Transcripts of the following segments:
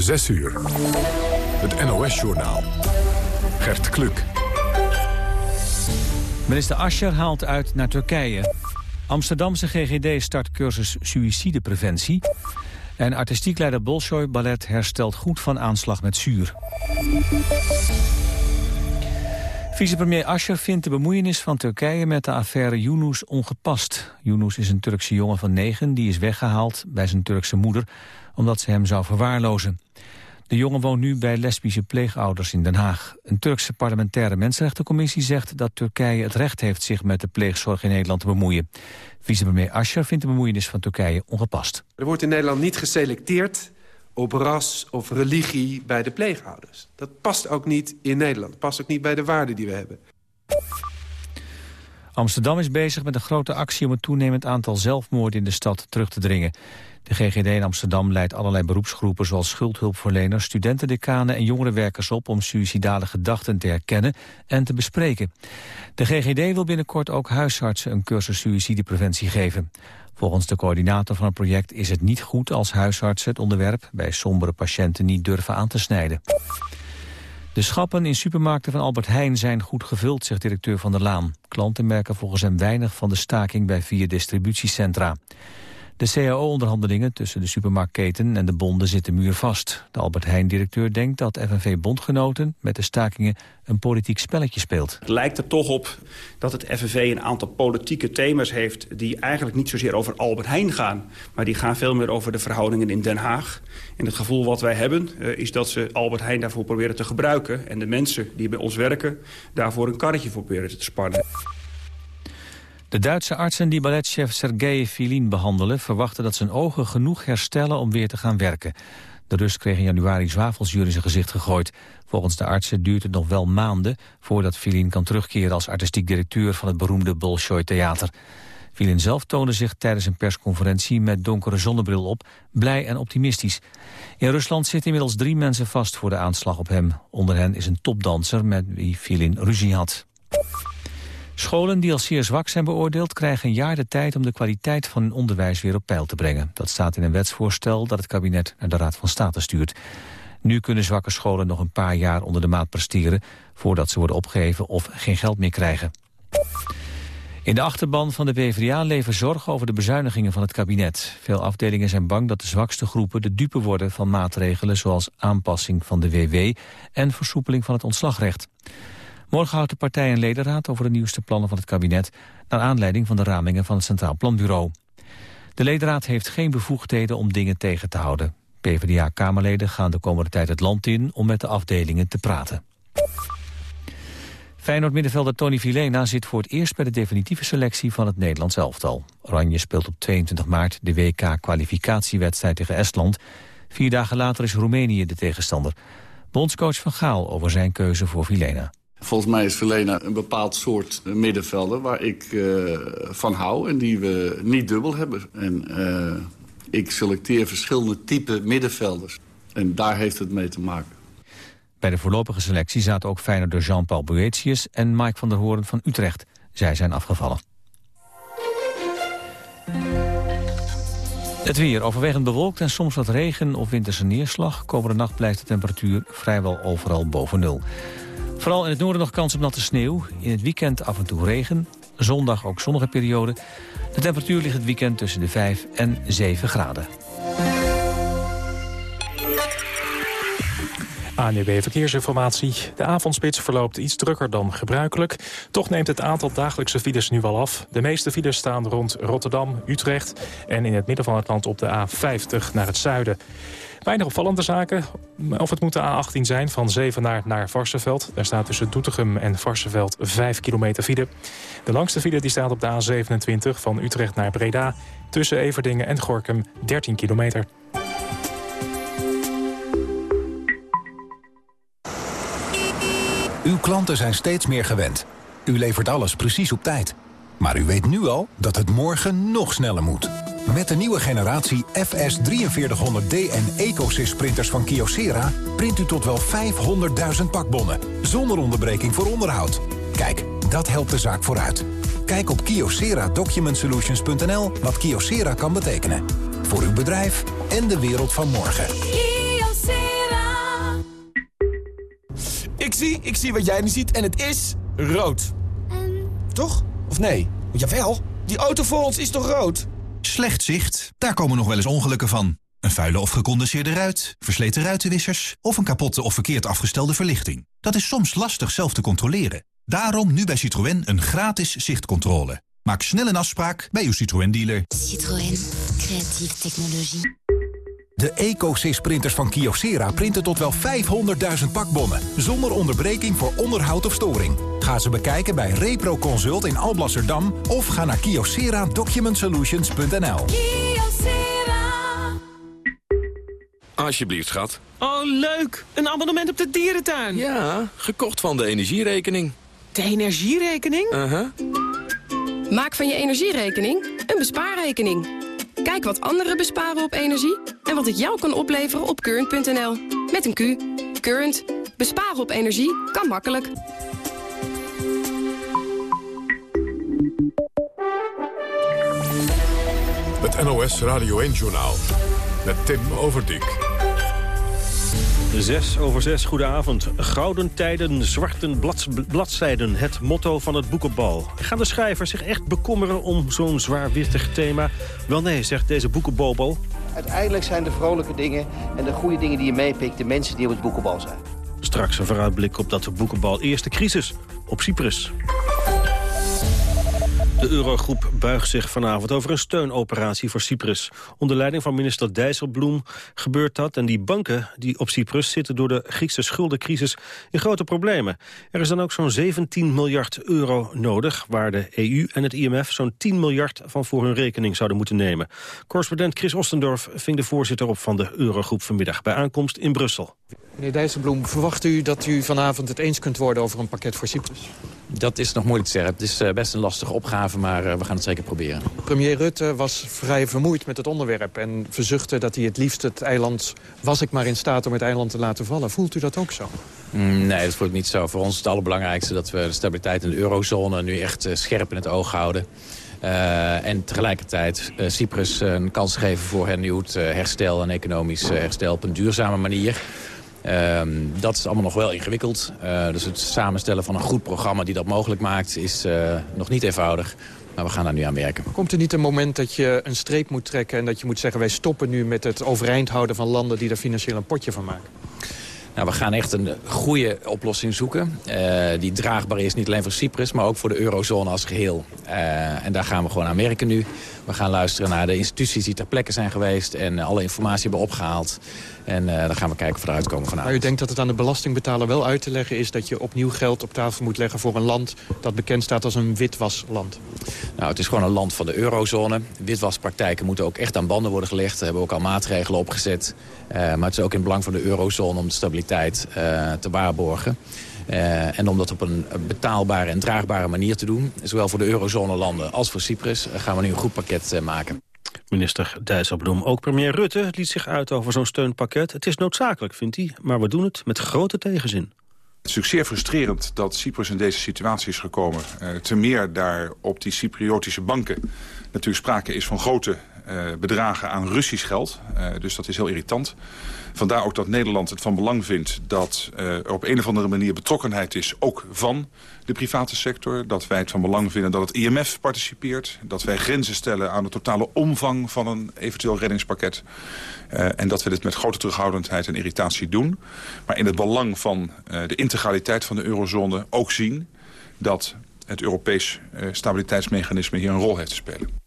6 uur. Het NOS-journaal. Gert Kluk. Minister Ascher haalt uit naar Turkije. Amsterdamse GGD start cursus suïcidepreventie. En artistiek leider Bolshoi Ballet herstelt goed van aanslag met zuur. Vicepremier Ascher vindt de bemoeienis van Turkije met de affaire Yunus ongepast. Yunus is een Turkse jongen van negen die is weggehaald bij zijn Turkse moeder omdat ze hem zou verwaarlozen. De jongen woont nu bij lesbische pleegouders in Den Haag. Een Turkse parlementaire mensenrechtencommissie zegt dat Turkije het recht heeft zich met de pleegzorg in Nederland te bemoeien. Vicepremier Ascher vindt de bemoeienis van Turkije ongepast. Er wordt in Nederland niet geselecteerd op ras of religie bij de pleegouders. Dat past ook niet in Nederland. Dat past ook niet bij de waarden die we hebben. Amsterdam is bezig met een grote actie om het toenemend aantal zelfmoorden in de stad terug te dringen. De GGD in Amsterdam leidt allerlei beroepsgroepen zoals schuldhulpverleners, studentendecanen en jongerenwerkers op om suïcidale gedachten te herkennen en te bespreken. De GGD wil binnenkort ook huisartsen een cursus suïcidepreventie geven. Volgens de coördinator van het project is het niet goed als huisartsen het onderwerp bij sombere patiënten niet durven aan te snijden. De schappen in supermarkten van Albert Heijn zijn goed gevuld, zegt directeur Van der Laan. Klanten merken volgens hem weinig van de staking bij vier distributiecentra. De CAO-onderhandelingen tussen de supermarktketen en de bonden zitten muurvast. De Albert Heijn-directeur denkt dat FNV-bondgenoten met de stakingen een politiek spelletje speelt. Het lijkt er toch op dat het FNV een aantal politieke thema's heeft... die eigenlijk niet zozeer over Albert Heijn gaan... maar die gaan veel meer over de verhoudingen in Den Haag. En het gevoel wat wij hebben uh, is dat ze Albert Heijn daarvoor proberen te gebruiken... en de mensen die bij ons werken daarvoor een karretje proberen te spannen. De Duitse artsen die balletchef Sergei Filin behandelen... verwachten dat zijn ogen genoeg herstellen om weer te gaan werken. De Rus kreeg in januari zwavelzuur in zijn gezicht gegooid. Volgens de artsen duurt het nog wel maanden... voordat Filin kan terugkeren als artistiek directeur... van het beroemde Bolshoi Theater. Filin zelf toonde zich tijdens een persconferentie... met donkere zonnebril op, blij en optimistisch. In Rusland zitten inmiddels drie mensen vast voor de aanslag op hem. Onder hen is een topdanser met wie Filin ruzie had. Scholen die als zeer zwak zijn beoordeeld krijgen een jaar de tijd om de kwaliteit van hun onderwijs weer op peil te brengen. Dat staat in een wetsvoorstel dat het kabinet naar de Raad van State stuurt. Nu kunnen zwakke scholen nog een paar jaar onder de maat presteren voordat ze worden opgeheven of geen geld meer krijgen. In de achterban van de PvdA leven zorgen over de bezuinigingen van het kabinet. Veel afdelingen zijn bang dat de zwakste groepen de dupe worden van maatregelen zoals aanpassing van de WW en versoepeling van het ontslagrecht. Morgen houdt de partij een ledenraad over de nieuwste plannen van het kabinet... naar aanleiding van de ramingen van het Centraal Planbureau. De ledenraad heeft geen bevoegdheden om dingen tegen te houden. PvdA-kamerleden gaan de komende tijd het land in om met de afdelingen te praten. Feyenoord-middenvelder Tony Vilena zit voor het eerst bij de definitieve selectie van het Nederlands elftal. Oranje speelt op 22 maart de WK-kwalificatiewedstrijd tegen Estland. Vier dagen later is Roemenië de tegenstander. Bondscoach Van Gaal over zijn keuze voor Vilena. Volgens mij is Verlena een bepaald soort middenvelder waar ik uh, van hou en die we niet dubbel hebben. En uh, ik selecteer verschillende type middenvelders. En daar heeft het mee te maken. Bij de voorlopige selectie zaten ook Feyenoord Jean-Paul Boetius en Mike van der Hoorn van Utrecht. Zij zijn afgevallen. Het weer overwegend bewolkt en soms wat regen of winterse neerslag. Komende nacht blijft de temperatuur vrijwel overal boven nul. Vooral in het noorden nog kans op natte sneeuw. In het weekend af en toe regen. Zondag ook zonnige periode. De temperatuur ligt het weekend tussen de 5 en 7 graden. ANUB Verkeersinformatie. De avondspits verloopt iets drukker dan gebruikelijk. Toch neemt het aantal dagelijkse files nu wel af. De meeste files staan rond Rotterdam, Utrecht... en in het midden van het land op de A50 naar het zuiden. Weinig opvallende zaken. Of het moet de A18 zijn, van Zevenaar naar Varsenveld. Daar staat tussen Doetinchem en Varsenveld 5 kilometer file. De langste file die staat op de A27 van Utrecht naar Breda. Tussen Everdingen en Gorkum 13 kilometer. Uw klanten zijn steeds meer gewend. U levert alles precies op tijd. Maar u weet nu al dat het morgen nog sneller moet. Met de nieuwe generatie FS 4300D en EcoSys printers van Kyocera... print u tot wel 500.000 pakbonnen, zonder onderbreking voor onderhoud. Kijk, dat helpt de zaak vooruit. Kijk op kyocera-document-solutions.nl wat Kyocera kan betekenen. Voor uw bedrijf en de wereld van morgen. Kyocera. Ik zie, ik zie wat jij niet ziet en het is rood. Toch? Of nee? Jawel, die auto voor ons is toch rood? Slecht zicht, daar komen nog wel eens ongelukken van. Een vuile of gecondenseerde ruit, versleten ruitenwissers... of een kapotte of verkeerd afgestelde verlichting. Dat is soms lastig zelf te controleren. Daarom nu bij Citroën een gratis zichtcontrole. Maak snel een afspraak bij uw Citroën-dealer. Citroën. Creatieve technologie. De EcoSys-printers van Kyocera printen tot wel 500.000 pakbonnen... zonder onderbreking voor onderhoud of storing. Ga ze bekijken bij Repro Consult in Alblasserdam... of ga naar kyocera-document-solutions.nl. Alsjeblieft, schat. Oh, leuk! Een abonnement op de dierentuin. Ja, gekocht van de energierekening. De energierekening? Uh-huh. Maak van je energierekening een bespaarrekening. Kijk wat anderen besparen op energie en wat het jou kan opleveren op current.nl. Met een Q. Current. Besparen op energie kan makkelijk. Het NOS Radio 1-journaal met Tim Overdijk. Zes over zes, goedenavond. Gouden tijden, zwarte bladzijden, het motto van het boekenbal. Gaan de schrijvers zich echt bekommeren om zo'n zwaarwichtig thema? Wel nee, zegt deze boekenbobo. Uiteindelijk zijn de vrolijke dingen en de goede dingen die je meepikt... de mensen die op het boekenbal zijn. Straks een vooruitblik op dat boekenbal eerste crisis op Cyprus. De Eurogroep buigt zich vanavond over een steunoperatie voor Cyprus. Onder leiding van minister Dijsselbloem gebeurt dat. En die banken die op Cyprus zitten door de Griekse schuldencrisis in grote problemen. Er is dan ook zo'n 17 miljard euro nodig... waar de EU en het IMF zo'n 10 miljard van voor hun rekening zouden moeten nemen. Correspondent Chris Ostendorf ving de voorzitter op van de Eurogroep vanmiddag... bij aankomst in Brussel. Meneer Dijsselbloem, verwacht u dat u vanavond het eens kunt worden over een pakket voor Cyprus? Dat is nog moeilijk te zeggen. Het is best een lastige opgave, maar we gaan het zeker proberen. Premier Rutte was vrij vermoeid met het onderwerp... en verzuchtte dat hij het liefst het eiland... was ik maar in staat om het eiland te laten vallen. Voelt u dat ook zo? Mm, nee, dat voel ik niet zo. Voor ons is het allerbelangrijkste dat we de stabiliteit in de eurozone... nu echt scherp in het oog houden. Uh, en tegelijkertijd uh, Cyprus een kans geven voor hernieuwd herstel... en economisch herstel op een duurzame manier... Uh, dat is allemaal nog wel ingewikkeld. Uh, dus het samenstellen van een goed programma die dat mogelijk maakt... is uh, nog niet eenvoudig. Maar we gaan daar nu aan werken. Komt er niet een moment dat je een streep moet trekken... en dat je moet zeggen, wij stoppen nu met het overeind houden van landen... die er financieel een potje van maken? Nou, we gaan echt een goede oplossing zoeken. Uh, die draagbaar is niet alleen voor Cyprus, maar ook voor de eurozone als geheel. Uh, en daar gaan we gewoon aan werken nu. We gaan luisteren naar de instituties die ter plekke zijn geweest... en alle informatie hebben opgehaald. En uh, dan gaan we kijken of we eruit komen vanavond. Maar u denkt dat het aan de belastingbetaler wel uit te leggen is... dat je opnieuw geld op tafel moet leggen voor een land... dat bekend staat als een witwasland? Nou, het is gewoon een land van de eurozone. Witwaspraktijken moeten ook echt aan banden worden gelegd. We hebben ook al maatregelen opgezet. Maar het is ook in het belang van de eurozone om de stabiliteit uh, te waarborgen. Uh, en om dat op een betaalbare en draagbare manier te doen... zowel voor de eurozone-landen als voor Cyprus... gaan we nu een goed pakket uh, maken. Minister Dijsselbloem. Ook premier Rutte liet zich uit over zo'n steunpakket. Het is noodzakelijk, vindt hij, maar we doen het met grote tegenzin. Het is natuurlijk zeer frustrerend dat Cyprus in deze situatie is gekomen. Uh, ten meer daar op die Cypriotische banken natuurlijk sprake is van grote uh, bedragen aan Russisch geld. Uh, dus dat is heel irritant. Vandaar ook dat Nederland het van belang vindt dat uh, er op een of andere manier betrokkenheid is, ook van de private sector. Dat wij het van belang vinden dat het IMF participeert. Dat wij grenzen stellen aan de totale omvang van een eventueel reddingspakket. Uh, en dat we dit met grote terughoudendheid en irritatie doen. Maar in het belang van uh, de integraliteit van de eurozone ook zien dat het Europees stabiliteitsmechanisme hier een rol heeft te spelen.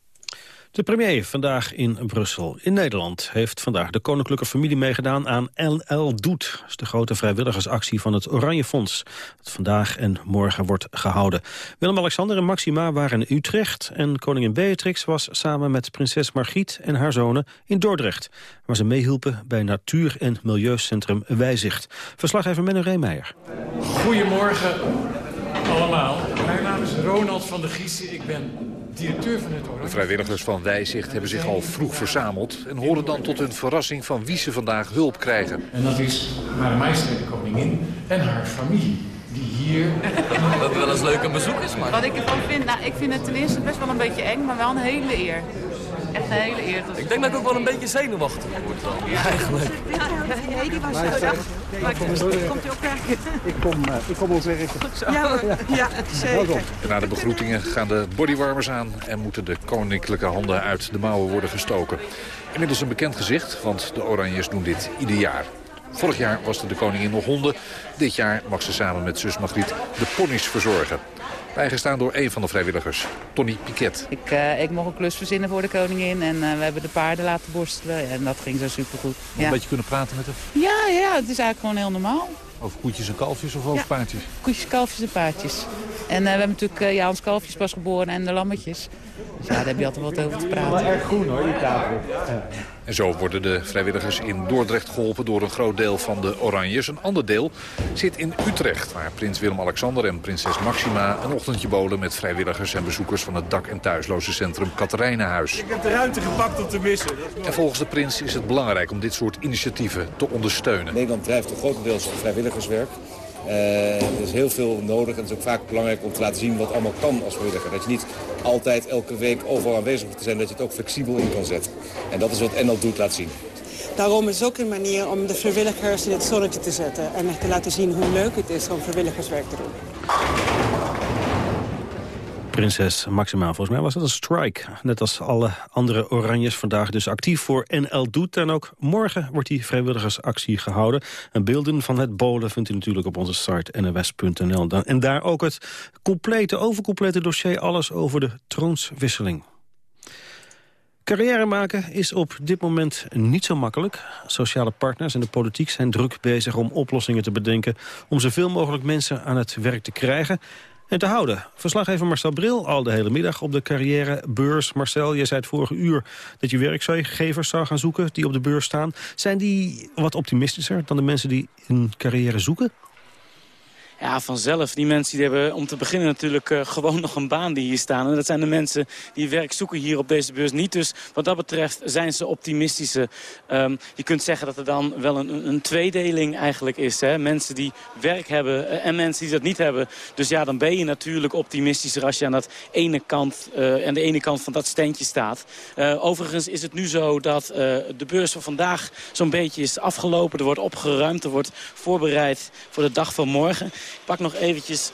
De premier vandaag in Brussel. In Nederland heeft vandaag de koninklijke familie meegedaan aan LL Doet. Dat is de grote vrijwilligersactie van het Oranje Fonds. Dat vandaag en morgen wordt gehouden. Willem-Alexander en Maxima waren in Utrecht. En koningin Beatrix was samen met prinses Margriet en haar zonen in Dordrecht. Waar ze meehielpen bij Natuur- en Milieucentrum Wijzicht. Verslaggever Menno Reemeijer. Goedemorgen allemaal. Mijn naam is Ronald van der Giessen. Ik ben directeur van het Oranje. De vrijwilligers van Wijzicht hebben zich al vroeg verzameld... en horen dan tot hun verrassing van wie ze vandaag hulp krijgen. En dat is Hare Majesteit de Koningin en haar familie. Die hier... Wat wel eens leuk een bezoek is, maar... Wat ik ervan vind, nou, ik vind het ten eerste best wel een beetje eng, maar wel een hele eer. Echt een hele eer. Ik denk dat ik ook wel een beetje zenuwachtig word dan. Ja, eigenlijk. Nee, die was Komt u ook kijken? Ik kom, uh, ik kom ook werken. Ja, ja, zeker. En na de begroetingen gaan de bodywarmers aan... en moeten de koninklijke handen uit de mouwen worden gestoken. Inmiddels een bekend gezicht, want de Oranjes doen dit ieder jaar. Vorig jaar was de koningin nog honden. Dit jaar mag ze samen met zus Margriet de ponies verzorgen. Bijgestaan door een van de vrijwilligers, Tony Piquet. Ik, uh, ik mocht een klus verzinnen voor de koningin en uh, we hebben de paarden laten borstelen. En dat ging zo supergoed. Ja. Een beetje kunnen praten met haar? Ja, ja, het is eigenlijk gewoon heel normaal. Over koetjes en kalfjes of over ja. paardjes? Koetjes, kalfjes en paardjes. En uh, we hebben natuurlijk ja, ons kalfjes pas geboren en de lammetjes. Dus ja, daar heb je altijd wat over te praten. Wel erg groen hoor, die tafel. Ja. En zo worden de vrijwilligers in Dordrecht geholpen door een groot deel van de Oranjes. Een ander deel zit in Utrecht, waar prins Willem-Alexander en prinses Maxima een ochtendje bolen met vrijwilligers en bezoekers van het dak- en thuislozencentrum Katerijnenhuis. Ik heb de ruimte gepakt om te missen. En volgens de prins is het belangrijk om dit soort initiatieven te ondersteunen. Nederland drijft een grotendeels vrijwilligerswerk. Uh, er is heel veel nodig en het is ook vaak belangrijk om te laten zien wat allemaal kan als vrijwilliger. Dat je niet altijd elke week overal aanwezig hoeft te zijn, dat je het ook flexibel in kan zetten. En dat is wat NL doet, laat zien. Daarom is het ook een manier om de vrijwilligers in het zonnetje te zetten. En te laten zien hoe leuk het is om vrijwilligerswerk te doen. Prinses Maxima, volgens mij was dat een strike. Net als alle andere oranjes vandaag dus actief voor NL Doet. En ook morgen wordt die vrijwilligersactie gehouden. En beelden van het bolen vindt u natuurlijk op onze site nws.nl. En daar ook het complete, overcomplete dossier. Alles over de troonswisseling. Carrière maken is op dit moment niet zo makkelijk. Sociale partners en de politiek zijn druk bezig om oplossingen te bedenken... om zoveel mogelijk mensen aan het werk te krijgen en te houden. Verslaggever Marcel Bril al de hele middag op de carrièrebeurs. Marcel, je zei het vorige uur dat je werkgevers zou gaan zoeken... die op de beurs staan. Zijn die wat optimistischer dan de mensen die een carrière zoeken? Ja, vanzelf. Die mensen die hebben om te beginnen natuurlijk uh, gewoon nog een baan die hier staan. En dat zijn de mensen die werk zoeken hier op deze beurs niet. Dus wat dat betreft zijn ze optimistische. Um, je kunt zeggen dat er dan wel een, een tweedeling eigenlijk is. Hè? Mensen die werk hebben en mensen die dat niet hebben. Dus ja, dan ben je natuurlijk optimistischer als je aan, dat ene kant, uh, de ene kant van dat standje staat. Overigens is het nu zo dat de beurs van vandaag zo'n beetje is afgelopen. Er wordt opgeruimd, er wordt voorbereid voor de dag van morgen. Pak nog eventjes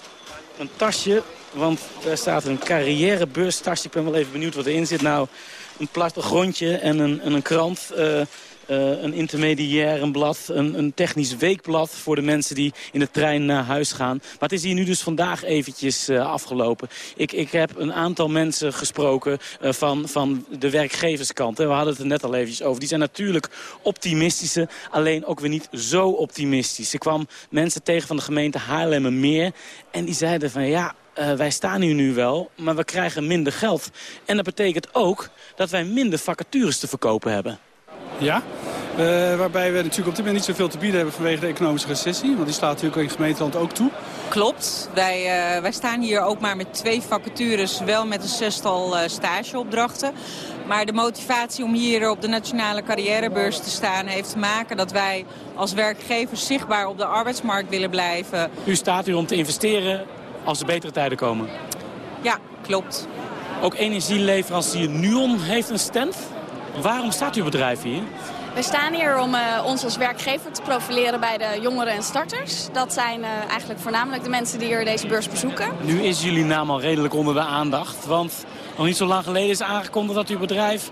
een tasje, want daar staat een carrièrebeurstasje. Ik ben wel even benieuwd wat erin zit. Nou, een plattegrondje en een, en een krant... Uh, uh, een intermediair, een blad, een, een, technisch weekblad... voor de mensen die in de trein naar huis gaan. Maar het is hier nu dus vandaag eventjes uh, afgelopen. Ik, ik heb een aantal mensen gesproken uh, van, van de werkgeverskant. Hè. We hadden het er net al eventjes over. Die zijn natuurlijk optimistische, alleen ook weer niet zo optimistisch. Ik kwam mensen tegen van de gemeente Haarlemmermeer... en die zeiden van ja... Wij staan hier nu wel, maar we krijgen minder geld. En dat betekent ook dat wij minder vacatures te verkopen hebben. Ja, uh, waarbij we natuurlijk op dit moment niet zoveel te bieden hebben vanwege de economische recessie. Want die slaat natuurlijk in gemeenteland ook toe. Klopt. Wij, uh, wij staan hier ook maar met twee vacatures, wel met een zestal uh, stageopdrachten. Maar de motivatie om hier op de Nationale Carrièrebeurs te staan... heeft te maken dat wij als werkgevers zichtbaar op de arbeidsmarkt willen blijven. U staat hier om te investeren als er betere tijden komen? Ja, klopt. Ook energieleverancier Nuon heeft een stand? Waarom staat uw bedrijf hier? We staan hier om uh, ons als werkgever te profileren bij de jongeren en starters. Dat zijn uh, eigenlijk voornamelijk de mensen die hier deze beurs bezoeken. Nu is jullie naam al redelijk onder de aandacht. Want nog niet zo lang geleden is aangekondigd dat uw bedrijf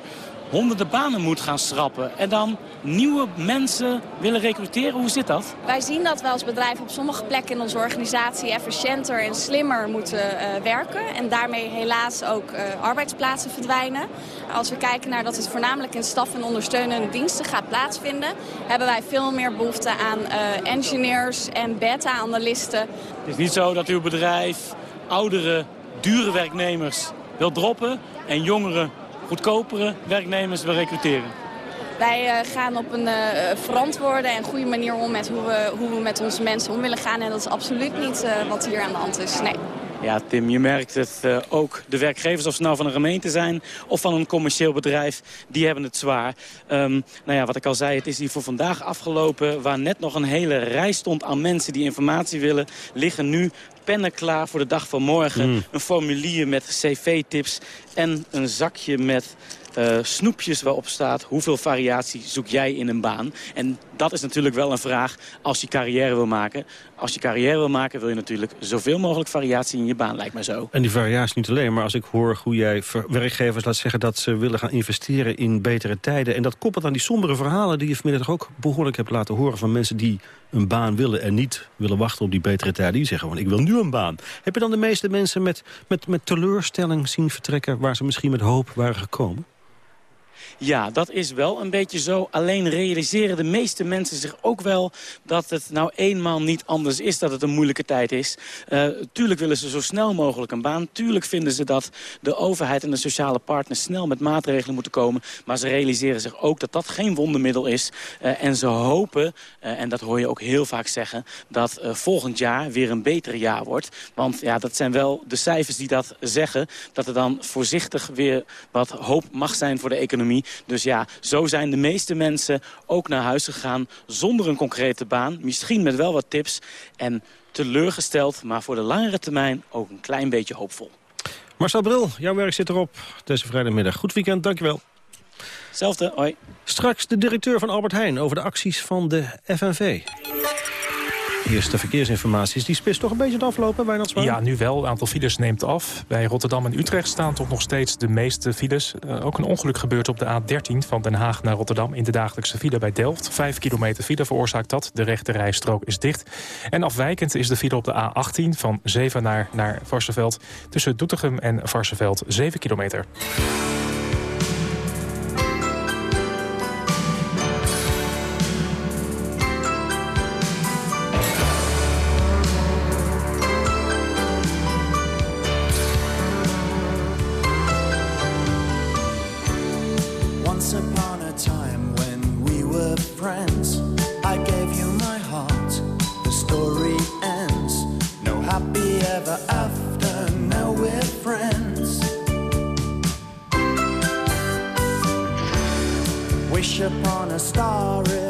honderden banen moet gaan schrappen. En dan nieuwe mensen willen recruteren. Hoe zit dat? Wij zien dat we als bedrijf op sommige plekken in onze organisatie efficiënter en slimmer moeten uh, werken. En daarmee helaas ook uh, arbeidsplaatsen verdwijnen. Als we kijken naar dat het voornamelijk in staf- en ondersteunende diensten gaat plaatsvinden... hebben wij veel meer behoefte aan uh, engineers en beta-analisten. Het is niet zo dat uw bedrijf oudere, dure werknemers wil droppen... en jongere goedkopere werknemers wil recruteren? Wij uh, gaan op een uh, verantwoorde en goede manier om met hoe we, hoe we met onze mensen om willen gaan. En dat is absoluut niet wat hier aan de hand is. Nee. Ja, Tim, je merkt het uh, ook. De werkgevers, of ze nou van een gemeente zijn of van een commercieel bedrijf, die hebben het zwaar. Um, nou ja, wat ik al zei, het is hier voor vandaag afgelopen. Waar net nog een hele rij stond aan mensen die informatie willen, liggen nu pennen klaar voor de dag van morgen. Mm. Een formulier met cv-tips en een zakje met eh, snoepjes waarop staat... hoeveel variatie zoek jij in een baan? En dat is natuurlijk wel een vraag als je carrière wil maken. Als je carrière wil maken wil je natuurlijk zoveel mogelijk variatie in je baan, lijkt me zo. En die variatie niet alleen, maar als ik hoor hoe jij ver- werkgevers laat zeggen... dat ze willen gaan investeren in betere tijden... en dat koppelt aan die sombere verhalen die je vanmiddag ook behoorlijk hebt laten horen... van mensen die een baan willen en niet willen wachten op die betere tijden. Die zeggen gewoon, ik wil nu een baan. Heb je dan de meeste mensen met, met, met teleurstelling zien vertrekken... waar ze misschien met hoop waren gekomen? Ja, dat is wel een beetje zo. Alleen realiseren de meeste mensen zich ook wel dat het nou eenmaal niet anders is. Dat het een moeilijke tijd is. Eh, tuurlijk willen ze zo snel mogelijk een baan. Tuurlijk vinden ze dat de overheid en de sociale partners snel met maatregelen moeten komen. Maar ze realiseren zich ook dat dat geen wondermiddel is. Eh, en ze hopen, eh, en dat hoor je ook heel vaak zeggen... dat volgend jaar weer een beter jaar wordt. Want ja, dat zijn wel de cijfers die dat zeggen. Dat er dan voorzichtig weer wat hoop mag zijn voor de economie. Dus ja, zo zijn de meeste mensen ook naar huis gegaan zonder een concrete baan. Misschien met wel wat tips en teleurgesteld, maar voor de langere termijn ook een klein beetje hoopvol. Marcel Bril, jouw werk zit erop deze vrijdagmiddag. Goed weekend, dankjewel. Zelfde, hoi. Straks de directeur van Albert Heijn over de acties van de FNV. Eerste verkeersinformatie. Is die spits toch een beetje het aflopen, Wijnand Zwaan? Ja, nu wel. Het aantal files neemt af. Bij Rotterdam en Utrecht staan toch nog steeds de meeste files. Eh, ook een ongeluk gebeurt op de A13 van Den Haag naar Rotterdam... in de dagelijkse file bij Delft. Vijf kilometer file veroorzaakt dat. De rechte rijstrook is dicht. En afwijkend is de file op de A18 van Zevenaar naar Varsenveld... tussen Doetinchem en Varsenveld 7 kilometer. A star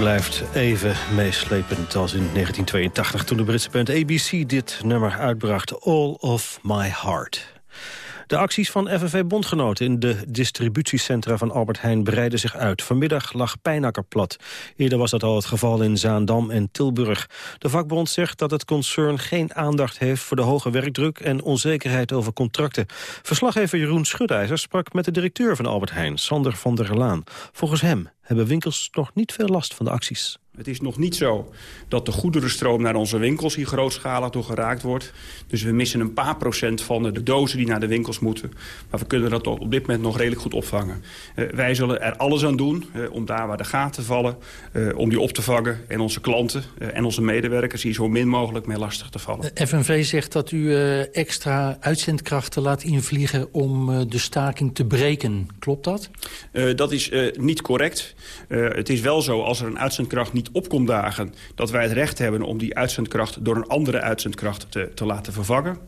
blijft even meeslepend als in 1982... toen de Britse band ABC dit nummer uitbracht. All of My Heart. De acties van FNV-bondgenoten in de distributiecentra van Albert Heijn breiden zich uit. Vanmiddag lag Pijnakker plat. Eerder was dat al het geval in Zaandam en Tilburg. De vakbond zegt dat het concern geen aandacht heeft voor de hoge werkdruk en onzekerheid over contracten. Verslaggever Jeroen Schudijzer sprak met de directeur van Albert Heijn, Sander van der Laan. Volgens hem hebben winkels nog niet veel last van de acties. Het is nog niet zo dat de goederenstroom naar onze winkels hier grootschalig door geraakt wordt. Dus we missen een paar procent van de dozen die naar de winkels moeten. Maar we kunnen dat op dit moment nog redelijk goed opvangen. Uh, wij zullen er alles aan doen uh, om daar waar de gaten vallen, uh, om die op te vangen. En onze klanten en onze medewerkers hier zo min mogelijk mee lastig te vallen. De FNV zegt dat u extra uitzendkrachten laat invliegen om de staking te breken. Klopt dat? dat is niet correct. Het is wel zo, als er een uitzendkracht niet opkomt dagen... dat wij het recht hebben om die uitzendkracht door een andere uitzendkracht te, te laten vervangen.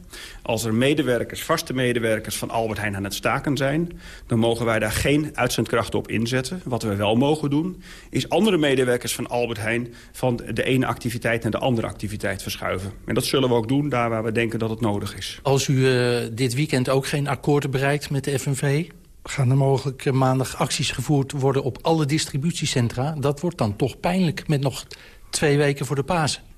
Als er medewerkers, vaste medewerkers van Albert Heijn aan het staken zijn... dan mogen wij daar geen uitzendkrachten op inzetten. Wat we wel mogen doen, is andere medewerkers van Albert Heijn... van de ene activiteit naar de andere activiteit verschuiven. En dat zullen we ook doen, daar waar we denken dat het nodig is. Als u uh, dit weekend ook geen akkoorden bereikt met de FNV gaan er mogelijk maandag acties gevoerd worden op alle distributiecentra. Dat wordt dan toch pijnlijk met nog twee weken voor de Pasen.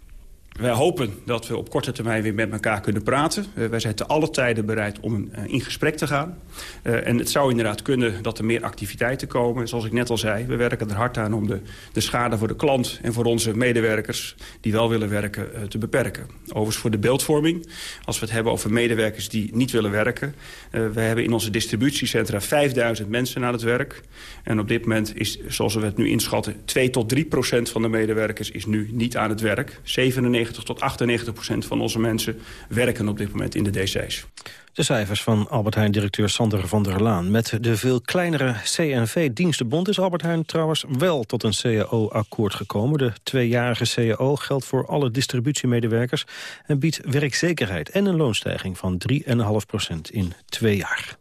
Wij hopen dat we op korte termijn weer met elkaar kunnen praten. Uh, wij zijn te alle tijden bereid om uh, in gesprek te gaan. Uh, en het zou inderdaad kunnen dat er meer activiteiten komen. Zoals ik net al zei, we werken er hard aan om de, de schade voor de klant... en voor onze medewerkers die wel willen werken te beperken. Overigens voor de beeldvorming, als we het hebben over medewerkers die niet willen werken... we hebben in onze distributiecentra 5000 mensen aan het werk. En op dit moment is, zoals we het nu inschatten... 2 tot 3 procent van de medewerkers is nu niet aan het werk. 97 tot 98 procent van onze mensen werken op dit moment in de DC's. De cijfers van Albert Heijn-directeur Sander van der Laan. Met de veel kleinere CNV-dienstenbond is Albert Heijn trouwens wel tot een CAO-akkoord gekomen. De tweejarige CAO geldt voor alle distributiemedewerkers... en biedt werkzekerheid en een loonstijging van 3,5 procent in twee jaar.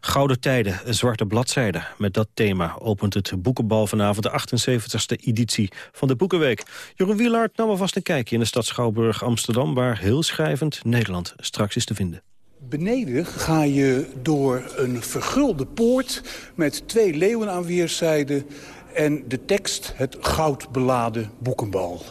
Gouden Tijden, Zwarte Bladzijde. Met dat thema opent het boekenbal vanavond de 78e editie van de Boekenweek. Jeroen Wielaert nam alvast een kijkje in de stad Schouwburg Amsterdam... waar heel schrijvend Nederland straks is te vinden. Beneden ga je door een vergulde poort met twee leeuwen aan weerszijden... en de tekst het goudbeladen boekenbal.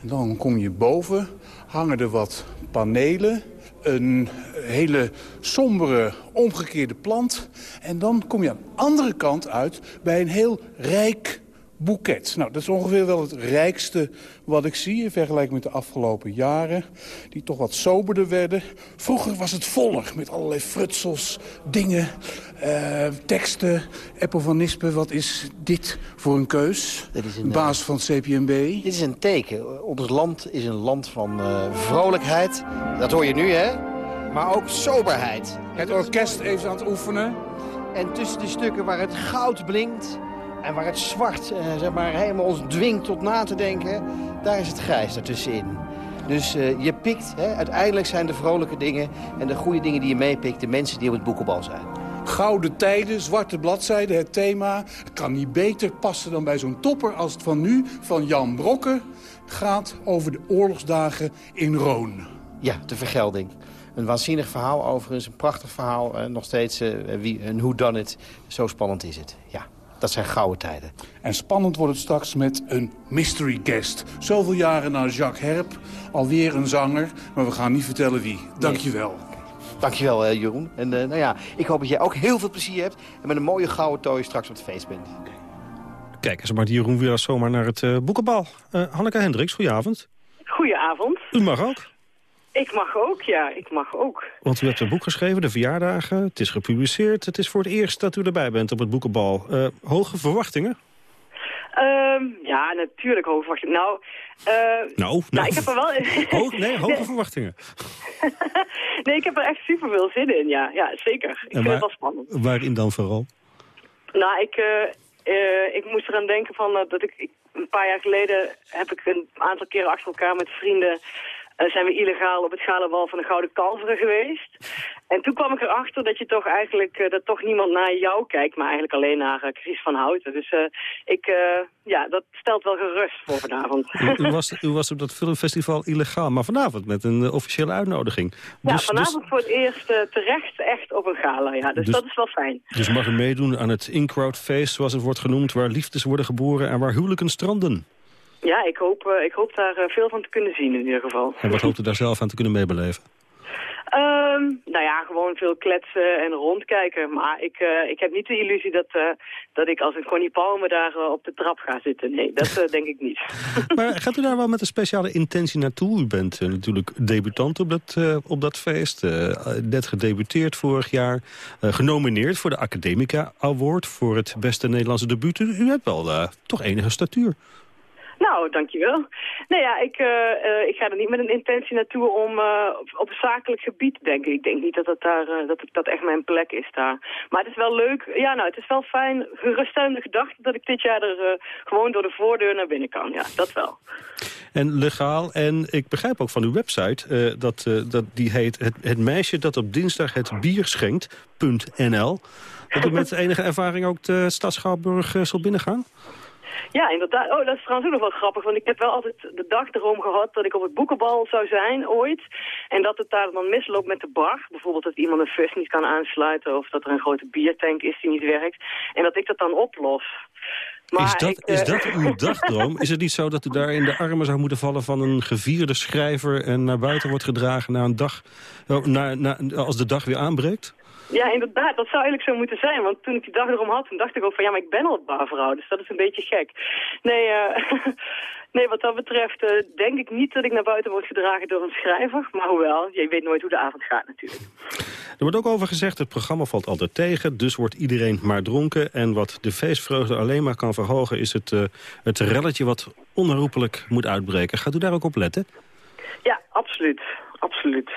En dan kom je boven, hangen er wat panelen een hele sombere, omgekeerde plant. En dan kom je aan de andere kant uit bij een heel rijk boeket. Nou, dat is ongeveer wel het rijkste wat ik zie in vergelijking met de afgelopen jaren. Die toch wat soberder werden. Vroeger was het voller met allerlei frutsels, dingen, uh, teksten. Eppo van Nispen, wat is dit voor een keus? Dit is een, Baas van CPMB. Dit is een teken. Ons land is een land van uh, vrolijkheid. Dat hoor je nu, hè? Maar ook soberheid. Het orkest even aan het oefenen. En tussen de stukken waar het goud blinkt en waar het zwart uh, zeg maar, helemaal ons dwingt tot na te denken... daar is het grijs ertussenin. Dus uh, je pikt, hè, uiteindelijk zijn de vrolijke dingen... en de goede dingen die je meepikt, de mensen die op het boekenbal zijn. Gouden tijden, zwarte bladzijden, het thema. Het kan niet beter passen dan bij zo'n topper als het van nu, van Jan Brokken... gaat over de oorlogsdagen in Roon. Ja, de vergelding. Een waanzinnig verhaal overigens, een prachtig verhaal. Uh, nog steeds uh, wie, een hoe dan het. Zo spannend is het, ja. Dat zijn gouden tijden. En spannend wordt het straks met een mystery guest. Zoveel jaren na Jacques Herp, alweer een zanger, maar we gaan niet vertellen wie. Dankjewel. Nee. Dankjewel, uh, Jeroen. En uh, nou ja, ik hoop dat jij ook heel veel plezier hebt... en met een mooie gouden tooi straks op het feest bent. Kijk eens maar, die Jeroen weer zomaar naar het uh, boekenbal. Hanneke Hendricks, goedenavond. Goedenavond. U mag ook. Ik mag ook, ja, ik mag ook. Want u hebt een boek geschreven, De Verjaardagen. Het is gepubliceerd. Het is voor het eerst dat u erbij bent op het boekenbal. Uh, hoge verwachtingen? Um, ja, natuurlijk hoge verwachtingen. Nou, uh, nou, nou, nou, ik heb er wel... Hoog, nee, hoge verwachtingen. nee, ik heb er echt super veel zin in, ja. Ja, zeker. Ik en vind waar, het wel spannend. Waarin dan vooral? Nou, ik, uh, ik moest eraan denken van dat ik, ik... Een paar jaar geleden heb ik een aantal keren achter elkaar met vrienden eh, zijn we illegaal op het Galenwal van de Gouden Kalveren geweest. En toen kwam ik erachter dat je toch eigenlijk, eh, dat toch niemand naar jou kijkt, maar eigenlijk alleen naar uh, Chris van Houten. Dus uh, ik, ja, dat stelt wel gerust voor vanavond. U, u, was, u was op dat filmfestival illegaal, maar vanavond met een officiële uitnodiging. Ja, dus, vanavond dus... voor het eerst terecht echt op een gala, ja. Dus, dus, dat is wel fijn. Dus mag u meedoen aan het in-crowd feest, zoals het wordt genoemd, waar liefdes worden geboren en waar huwelijken stranden. Ja, ik hoop, uh, ik hoop daar uh, veel van te kunnen zien in ieder geval. En wat hoopt u daar zelf aan te kunnen meebeleven? Um, nou ja, gewoon veel kletsen en rondkijken. Maar ik, uh, ik heb niet de illusie dat, dat ik als een Connie Palme daar op de trap ga zitten. Nee, dat denk ik niet. maar gaat u daar wel met een speciale intentie naartoe? U bent natuurlijk debutant op dat, op dat feest. net gedebuteerd vorig jaar. genomineerd voor de Academica Award voor het beste Nederlandse debuut. U hebt wel toch enige statuur. Nou, dankjewel. Nee, ja, ik, uh, uh, ik ga er niet met een intentie naartoe om uh, op een zakelijk gebied te denken. Ik denk niet dat het daar, dat, dat echt mijn plek is daar. Maar het is wel leuk. Ja, nou, het is wel fijn, geruststellende gedachte dat ik dit jaar er gewoon door de voordeur naar binnen kan. Ja, dat wel. En legaal. En ik begrijp ook van uw website, dat, dat die heet het, het meisje dat op dinsdag het bier schenkt.nl. Dat u met enige ervaring ook de stad zal binnengaan? Ja, inderdaad. Oh, dat is trouwens ook nog wel grappig, want ik heb wel altijd de dag erom gehad dat ik op het boekenbal zou zijn ooit. En dat het daar dan misloopt met de bar. Bijvoorbeeld dat iemand een fus niet kan aansluiten of dat er een grote biertank is die niet werkt. En dat ik dat dan oplos. Maar is, dat, ik, is dat uw dagdroom? Is het niet zo dat u daar in de armen zou moeten vallen van een gevierde schrijver... en naar buiten wordt gedragen na een dag, na, na, als de dag weer aanbreekt? Ja, inderdaad. Dat zou eigenlijk zo moeten zijn. Want toen ik die dag erom had, toen dacht ik ook van... ja, maar ik ben al barvrouw, dus dat is een beetje gek. Nee, uh, nee wat dat betreft uh, denk ik niet dat ik naar buiten word gedragen door een schrijver. Maar hoewel, je weet nooit hoe de avond gaat natuurlijk. Er wordt ook over gezegd, het programma valt altijd tegen... dus wordt iedereen maar dronken. En wat de feestvreugde alleen maar kan verhogen... is het, uh, het relletje wat onherroepelijk moet uitbreken. Gaat u daar ook op letten? Ja, absoluut. Absoluut.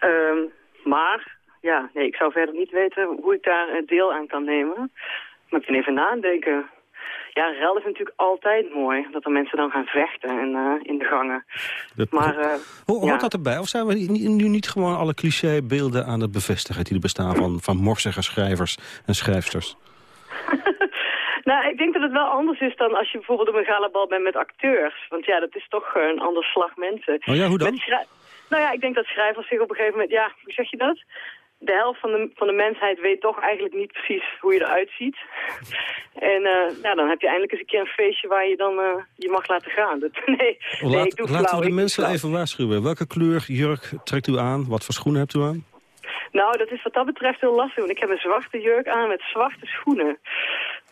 Um, maar ja, nee, ik zou verder niet weten hoe ik daar eh, deel aan kan nemen. Maar ik kan even nadenken. Ja, rel is natuurlijk altijd mooi. Dat er mensen dan gaan vechten en, uh, in de gangen. maar, uh, Hoe hoort dat erbij? Of zijn we nu niet gewoon alle clichébeelden aan het bevestigen... die er bestaan van, van morsige schrijvers en schrijfsters? nou, ik denk dat het wel anders is dan als je bijvoorbeeld op een galabal bent met acteurs. Want ja, dat is toch een ander slag mensen. Oh ja, hoe dan? Nou ja, ik denk dat schrijvers zich op een gegeven moment... Ja, hoe zeg je dat? De helft van de, van de mensheid weet toch eigenlijk niet precies hoe je eruit ziet. En uh, nou, dan heb je eindelijk eens een keer een feestje waar je dan uh, je mag laten gaan. Dat, nee, Laat, nee, ik doe laten we de mensen even waarschuwen. Welke kleur jurk trekt u aan? Wat voor schoenen hebt u aan? Nou, dat is wat dat betreft heel lastig. Want ik heb een zwarte jurk aan met zwarte schoenen.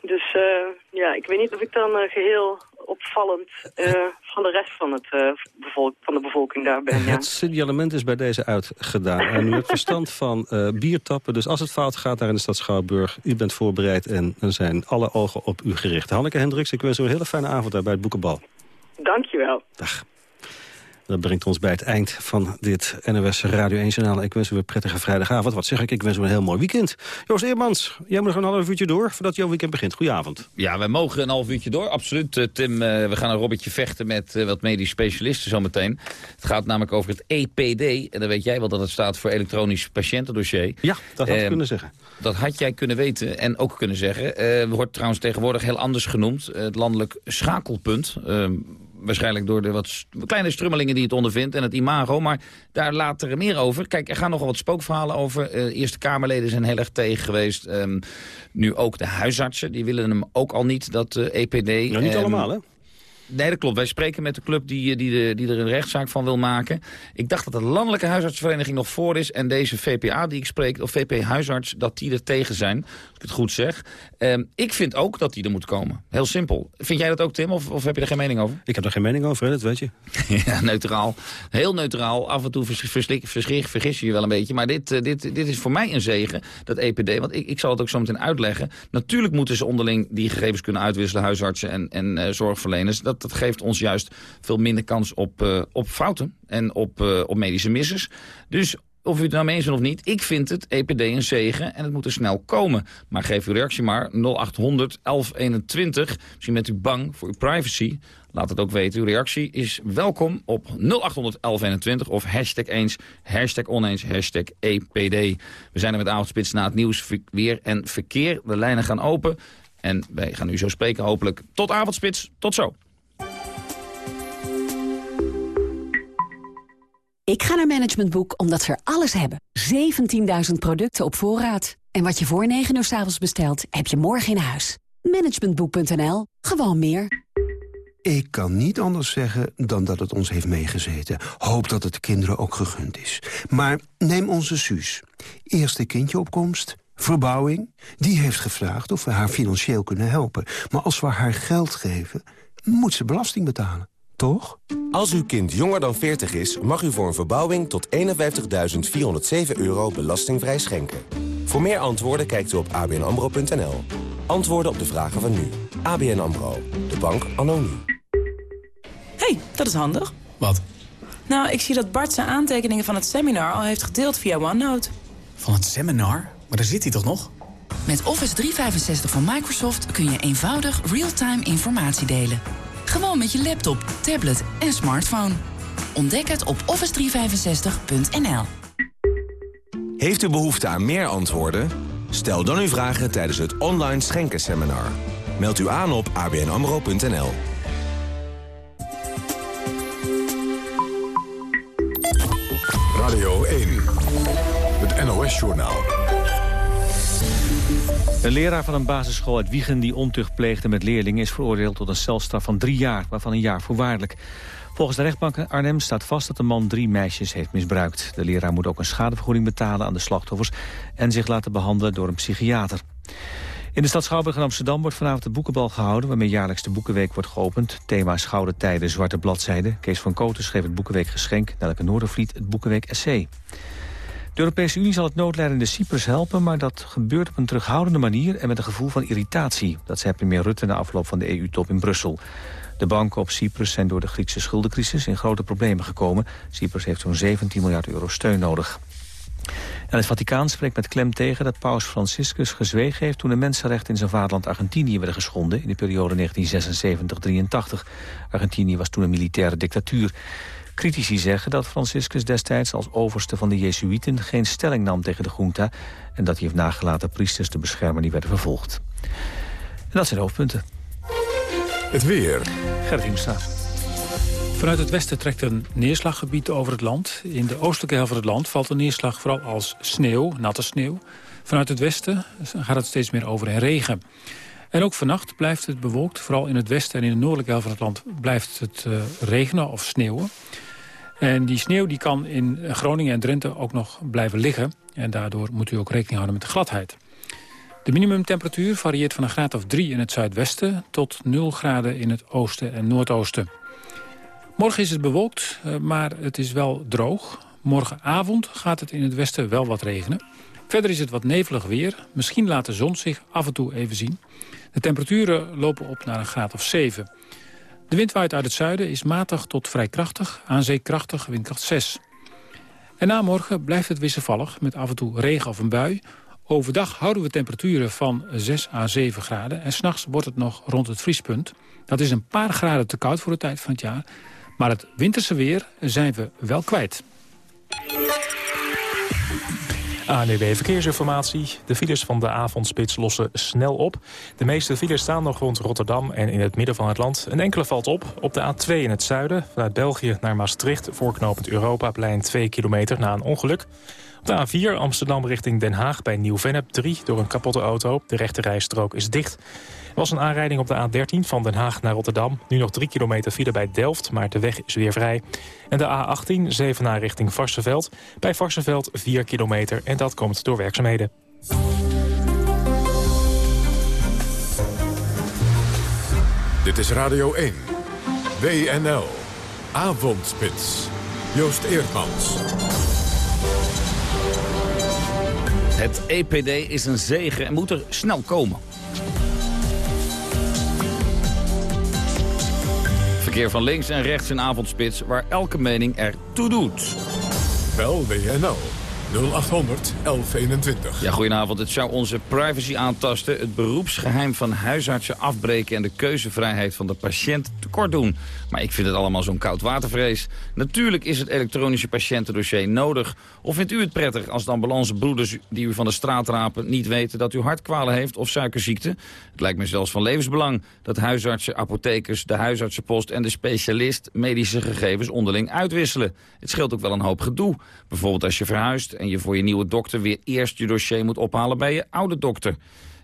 Dus uh, ja, ik weet niet of ik dan geheel opvallend uh, van de rest van, het, bevolk van de bevolking daar ben. Ja. Het signalement is bij deze uitgedaan. En u hebt verstand van biertappen. Dus als het fout gaat daar in de stad Schouwburg, u bent voorbereid en dan zijn alle ogen op u gericht. Hanneke Hendricks, ik wens u een hele fijne avond daar bij het Boekenbal. Dankjewel. Dag. Dat brengt ons bij het eind van dit NOS Radio 1-journaal. Ik wens u een prettige vrijdagavond. Wat zeg ik? Ik wens u een heel mooi weekend. Joost Eermans, jij moet nog een half uurtje door... voordat jouw weekend begint. Goedenavond. Ja, wij mogen een half uurtje door, absoluut. Uh, Tim, uh, we gaan een robbertje vechten met uh, wat medisch specialisten zometeen. Het gaat namelijk over het EPD. En dan weet jij wel dat het staat voor elektronisch patiëntendossier. Ja, dat had ik kunnen zeggen. Dat had jij kunnen weten en ook kunnen zeggen. wordt trouwens tegenwoordig heel anders genoemd. het landelijk schakelpunt ehm, waarschijnlijk door de wat kleine strummelingen die het ondervindt en het imago. Maar daar later meer over. Kijk, er gaan nogal wat spookverhalen over. Uh, Eerste Kamerleden zijn heel erg tegen geweest. Um, nu ook de huisartsen, die willen hem ook al niet, dat uh, EPD. Nou, niet um, allemaal, hè? Nee, dat klopt. Wij spreken met de club die, die, de, die er een rechtszaak van wil maken. Ik dacht dat de Landelijke Huisartsenvereniging nog voor is... en deze VPA die ik spreek, of VP Huisarts, dat die er tegen zijn. Het goed zeg. Um, ik vind ook dat die er moet komen. Heel simpel. Vind jij dat ook, Tim? Of, of heb je er geen mening over? Ik heb er geen mening over, hè? dat weet je. ja, neutraal. Heel neutraal. Af en toe verslik, verslik, vergis je je wel een beetje. Maar dit, uh, dit, dit is voor mij een zegen, dat EPD. Want ik, ik zal het ook zo meteen uitleggen. Natuurlijk moeten ze onderling die gegevens kunnen uitwisselen... huisartsen en, en uh, zorgverleners. Dat dat, geeft ons juist veel minder kans op, uh, op fouten en op, uh, op medische missers. Dus of u het nou mee eens of niet, ik vind het EPD een zegen en het moet er snel komen. Maar geef uw reactie maar 0800 1121. Misschien bent u bang voor uw privacy. Laat het ook weten. Uw reactie is welkom op 0800 1121 of hashtag eens, hashtag oneens, hashtag EPD. We zijn er met avondspits na het nieuws, weer en verkeer. De lijnen gaan open en wij gaan u zo spreken hopelijk. Tot avondspits, tot zo. Ik ga naar Management Boek omdat ze er alles hebben. 17.000 producten op voorraad. En wat je voor 9 uur s avonds bestelt, heb je morgen in huis. Managementboek.nl. Gewoon meer. Ik kan niet anders zeggen dan dat het ons heeft meegezeten. Hoop dat het de kinderen ook gegund is. Maar neem onze Suus. Eerste kindjeopkomst, verbouwing. Die heeft gevraagd of we haar financieel kunnen helpen. Maar als we haar geld geven, moet ze belasting betalen. Toch? Als uw kind jonger dan 40 is, mag u voor een verbouwing tot 51.407 euro belastingvrij schenken. Voor meer antwoorden kijkt u op abnambro.nl. Antwoorden op de vragen van nu. ABN AMRO. De bank anno nu. hey, dat is handig. Wat? Nou, ik zie dat Bart zijn aantekeningen van het seminar al heeft gedeeld via OneNote. Van het seminar? Maar daar zit hij toch nog? Met Office 365 van Microsoft kun je eenvoudig real-time informatie delen. Gewoon met je laptop, tablet en smartphone. Ontdek het op office365.nl. Heeft u behoefte aan meer antwoorden? Stel dan uw vragen tijdens het online schenkenseminar. Meld u aan op abnamro.nl. Radio 1. Het NOS-journaal. Een leraar van een basisschool uit Wiegen die ontucht pleegde met leerlingen... is veroordeeld tot een celstraf van drie jaar, waarvan een jaar voorwaardelijk. Volgens de rechtbank Arnhem staat vast dat de man drie meisjes heeft misbruikt. De leraar moet ook een schadevergoeding betalen aan de slachtoffers... en zich laten behandelen door een psychiater. In de stad Schouwburg in Amsterdam wordt vanavond de boekenbal gehouden... waarmee jaarlijks de Boekenweek wordt geopend. Thema is Gouden Tijden, Zwarte Bladzijden. Kees van Koten schreef het Boekenweek Geschenk... Nelke Noordervliet het Boekenweek Essay. De Europese Unie zal het noodlijdende Cyprus helpen... maar dat gebeurt op een terughoudende manier en met een gevoel van irritatie. Dat zei premier Rutte na afloop van de EU-top in Brussel. De banken op Cyprus zijn door de Griekse schuldencrisis in grote problemen gekomen. Cyprus heeft zo'n 17 miljard euro steun nodig. En het Vaticaan spreekt met klem tegen dat paus Franciscus gezwegen heeft... toen de mensenrechten in zijn vaderland Argentinië werden geschonden... in de periode 1976-83. Argentinië was toen een militaire dictatuur. Critici zeggen dat Franciscus destijds als overste van de Jesuiten... geen stelling nam tegen de junta... en dat hij heeft nagelaten priesters te beschermen die werden vervolgd. En dat zijn de hoofdpunten. Het weer. Gerrit Hiemstra. Vanuit het westen trekt een neerslaggebied over het land. In de oostelijke helft van het land valt de neerslag vooral als sneeuw, natte sneeuw. Vanuit het westen gaat het steeds meer over in regen. En ook vannacht blijft het bewolkt. Vooral in het westen en in de noordelijke helft van het land blijft het uh, regenen of sneeuwen. En die sneeuw die kan in Groningen en Drenthe ook nog blijven liggen. En daardoor moet u ook rekening houden met de gladheid. De minimumtemperatuur varieert van een graad of 3 in het zuidwesten... tot 0 graden in het oosten en noordoosten. Morgen is het bewolkt, maar het is wel droog. Morgenavond gaat het in het westen wel wat regenen. Verder is het wat nevelig weer. Misschien laat de zon zich af en toe even zien. De temperaturen lopen op naar een graad of 7. De wind waait uit het zuiden, is matig tot vrij krachtig. Aan krachtig, windkracht 6. En na morgen blijft het wisselvallig met af en toe regen of een bui. Overdag houden we temperaturen van 6 à 7 graden. En s'nachts wordt het nog rond het vriespunt. Dat is een paar graden te koud voor de tijd van het jaar. Maar het winterse weer zijn we wel kwijt. ANUW Verkeersinformatie. De files van de avondspits lossen snel op. De meeste files staan nog rond Rotterdam en in het midden van het land. Een enkele valt op. Op de A2 in het zuiden, vanuit België naar Maastricht... voorknopend Europaplein 2 kilometer na een ongeluk. Op de A4 Amsterdam richting Den Haag bij Nieuw-Vennep 3 door een kapotte auto. De rechte rijstrook is dicht. Was een aanrijding op de A13 van Den Haag naar Rotterdam. Nu nog 3 kilometer file bij Delft, maar de weg is weer vrij. En de A18 Zevenaar richting Varsenveld. Bij Varsenveld 4 kilometer en dat komt door werkzaamheden. Dit is Radio 1. WNL. Avondspits. Joost Eerdmans. Het EPD is een zegen en moet er snel komen. Verkeer van links en rechts in avondspits waar elke mening er toe doet. Bel WNL 0800 1121. Ja, goedenavond. Het zou onze privacy aantasten, het beroepsgeheim van huisartsen afbreken en de keuzevrijheid van de patiënt tekort doen. Maar ik vind het allemaal zo'n koud watervrees. Natuurlijk is het elektronische patiëntendossier nodig. Of vindt u het prettig als de ambulancebroeders die u van de straat rapen niet weten dat u hartkwalen heeft of suikerziekte? Het lijkt me zelfs van levensbelang dat huisartsen, apothekers, de huisartsenpost en de specialist medische gegevens onderling uitwisselen. Het scheelt ook wel een hoop gedoe. Bijvoorbeeld als je verhuist en je voor je nieuwe dokter weer eerst je dossier moet ophalen bij je oude dokter.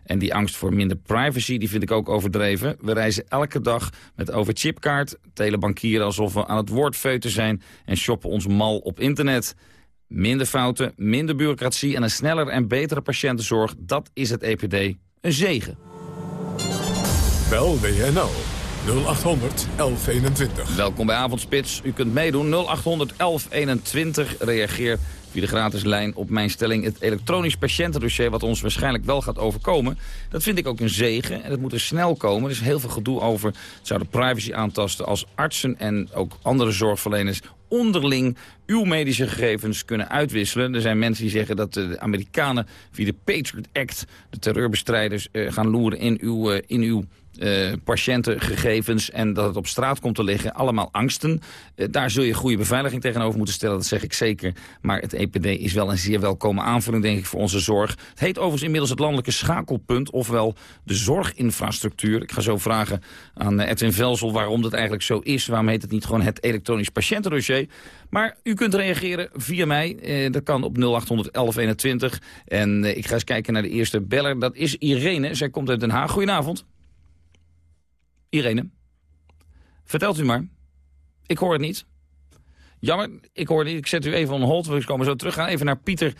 En die angst voor minder privacy, die vind ik ook overdreven. We reizen elke dag met overchipkaart, telebankieren alsof we aan het woordfeuten zijn... en shoppen ons mal op internet. Minder fouten, minder bureaucratie en een sneller en betere patiëntenzorg... dat is het EPD een zegen. Bel WNL 0800 1121. Welkom bij Avondspits. U kunt meedoen 0800 1121. Reageer via de gratis lijn op mijn stelling. Het elektronisch patiëntendossier wat ons waarschijnlijk wel gaat overkomen. Dat vind ik ook een zegen en dat moet er snel komen. Er is heel veel gedoe over. Het zou de privacy aantasten als artsen en ook andere zorgverleners onderling uw medische gegevens kunnen uitwisselen. Er zijn mensen die zeggen dat de Amerikanen via de Patriot Act... de terreurbestrijders eh, gaan loeren in uw, eh, in uw eh, patiëntengegevens en dat het op straat komt te liggen. Allemaal angsten. Eh, daar zul je goede beveiliging tegenover moeten stellen, dat zeg ik zeker. Maar het EPD is wel een zeer welkome aanvulling, denk ik, voor onze zorg. Het heet overigens inmiddels het landelijke schakelpunt, ofwel de zorginfrastructuur. Ik ga zo vragen aan eh, Edwin Velzel waarom dat eigenlijk zo is. Waarom heet het niet gewoon het elektronisch patiëntendossier? Maar u kunt reageren via mij. Dat kan op 0800 1121. En ik ga eens kijken naar de eerste beller. Dat is Irene. Zij komt uit Den Haag. Goedenavond. Irene. Vertelt u maar. Ik hoor het niet. Jammer, ik hoor niet. Ik zet u even on hold. We komen zo terug. Gaan even naar Pieter.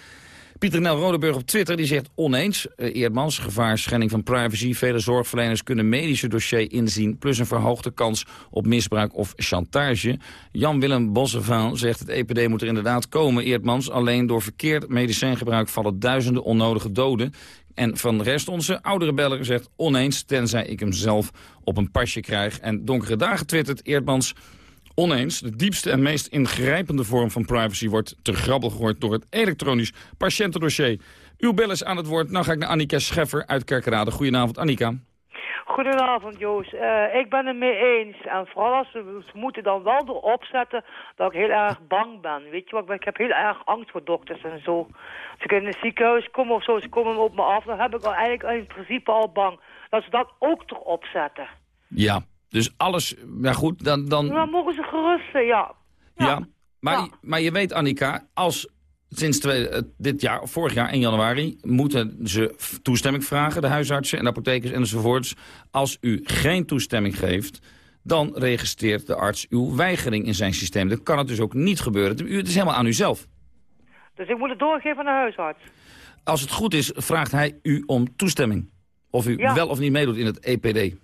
Pieter Nel Rodeburg op Twitter die zegt oneens. Uh, Eerdmans, gevaar, schending van privacy. Vele zorgverleners kunnen medische dossier inzien... plus een verhoogde kans op misbruik of chantage. Jan-Willem Bossevaal zegt het EPD moet er inderdaad komen, Eerdmans. Alleen door verkeerd medicijngebruik vallen duizenden onnodige doden. En van de rest onze oudere beller zegt oneens... tenzij ik hem zelf op een pasje krijg. En donkere dagen twittert Eerdmans... Oneens, de diepste en meest ingrijpende vorm van privacy wordt te grabbel gegooid door het elektronisch patiëntendossier. Uw bel is aan het woord. Nou ga ik naar Annika Scheffer uit Kerkrade. Goedenavond, Annika. Goedenavond, Joost. Uh, ik ben het mee eens. En vooral als ze moeten dan wel erop zetten dat ik heel erg bang ben. Weet je wat, ik heb heel erg angst voor dokters en zo. Als ik in een ziekenhuis kom of zo, ze komen op me af, dan heb ik al eigenlijk in principe al bang. Dat ze dat ook erop zetten. Ja, dus alles, ja goed, dan... Dan, dan mogen ze gerust zijn, ja. Ja, ja maar, ja. maar je weet, Annika, als sinds twee, dit jaar, vorig jaar, 1 januari, moeten ze toestemming vragen, de huisartsen en de apothekers enzovoorts. Als u geen toestemming geeft, dan registreert de arts uw weigering in zijn systeem. Dat kan het dus ook niet gebeuren. Het is helemaal aan uzelf. Dus ik moet het doorgeven aan de huisarts? Als het goed is, vraagt hij u om toestemming. Of u ja. wel of niet meedoet in het EPD.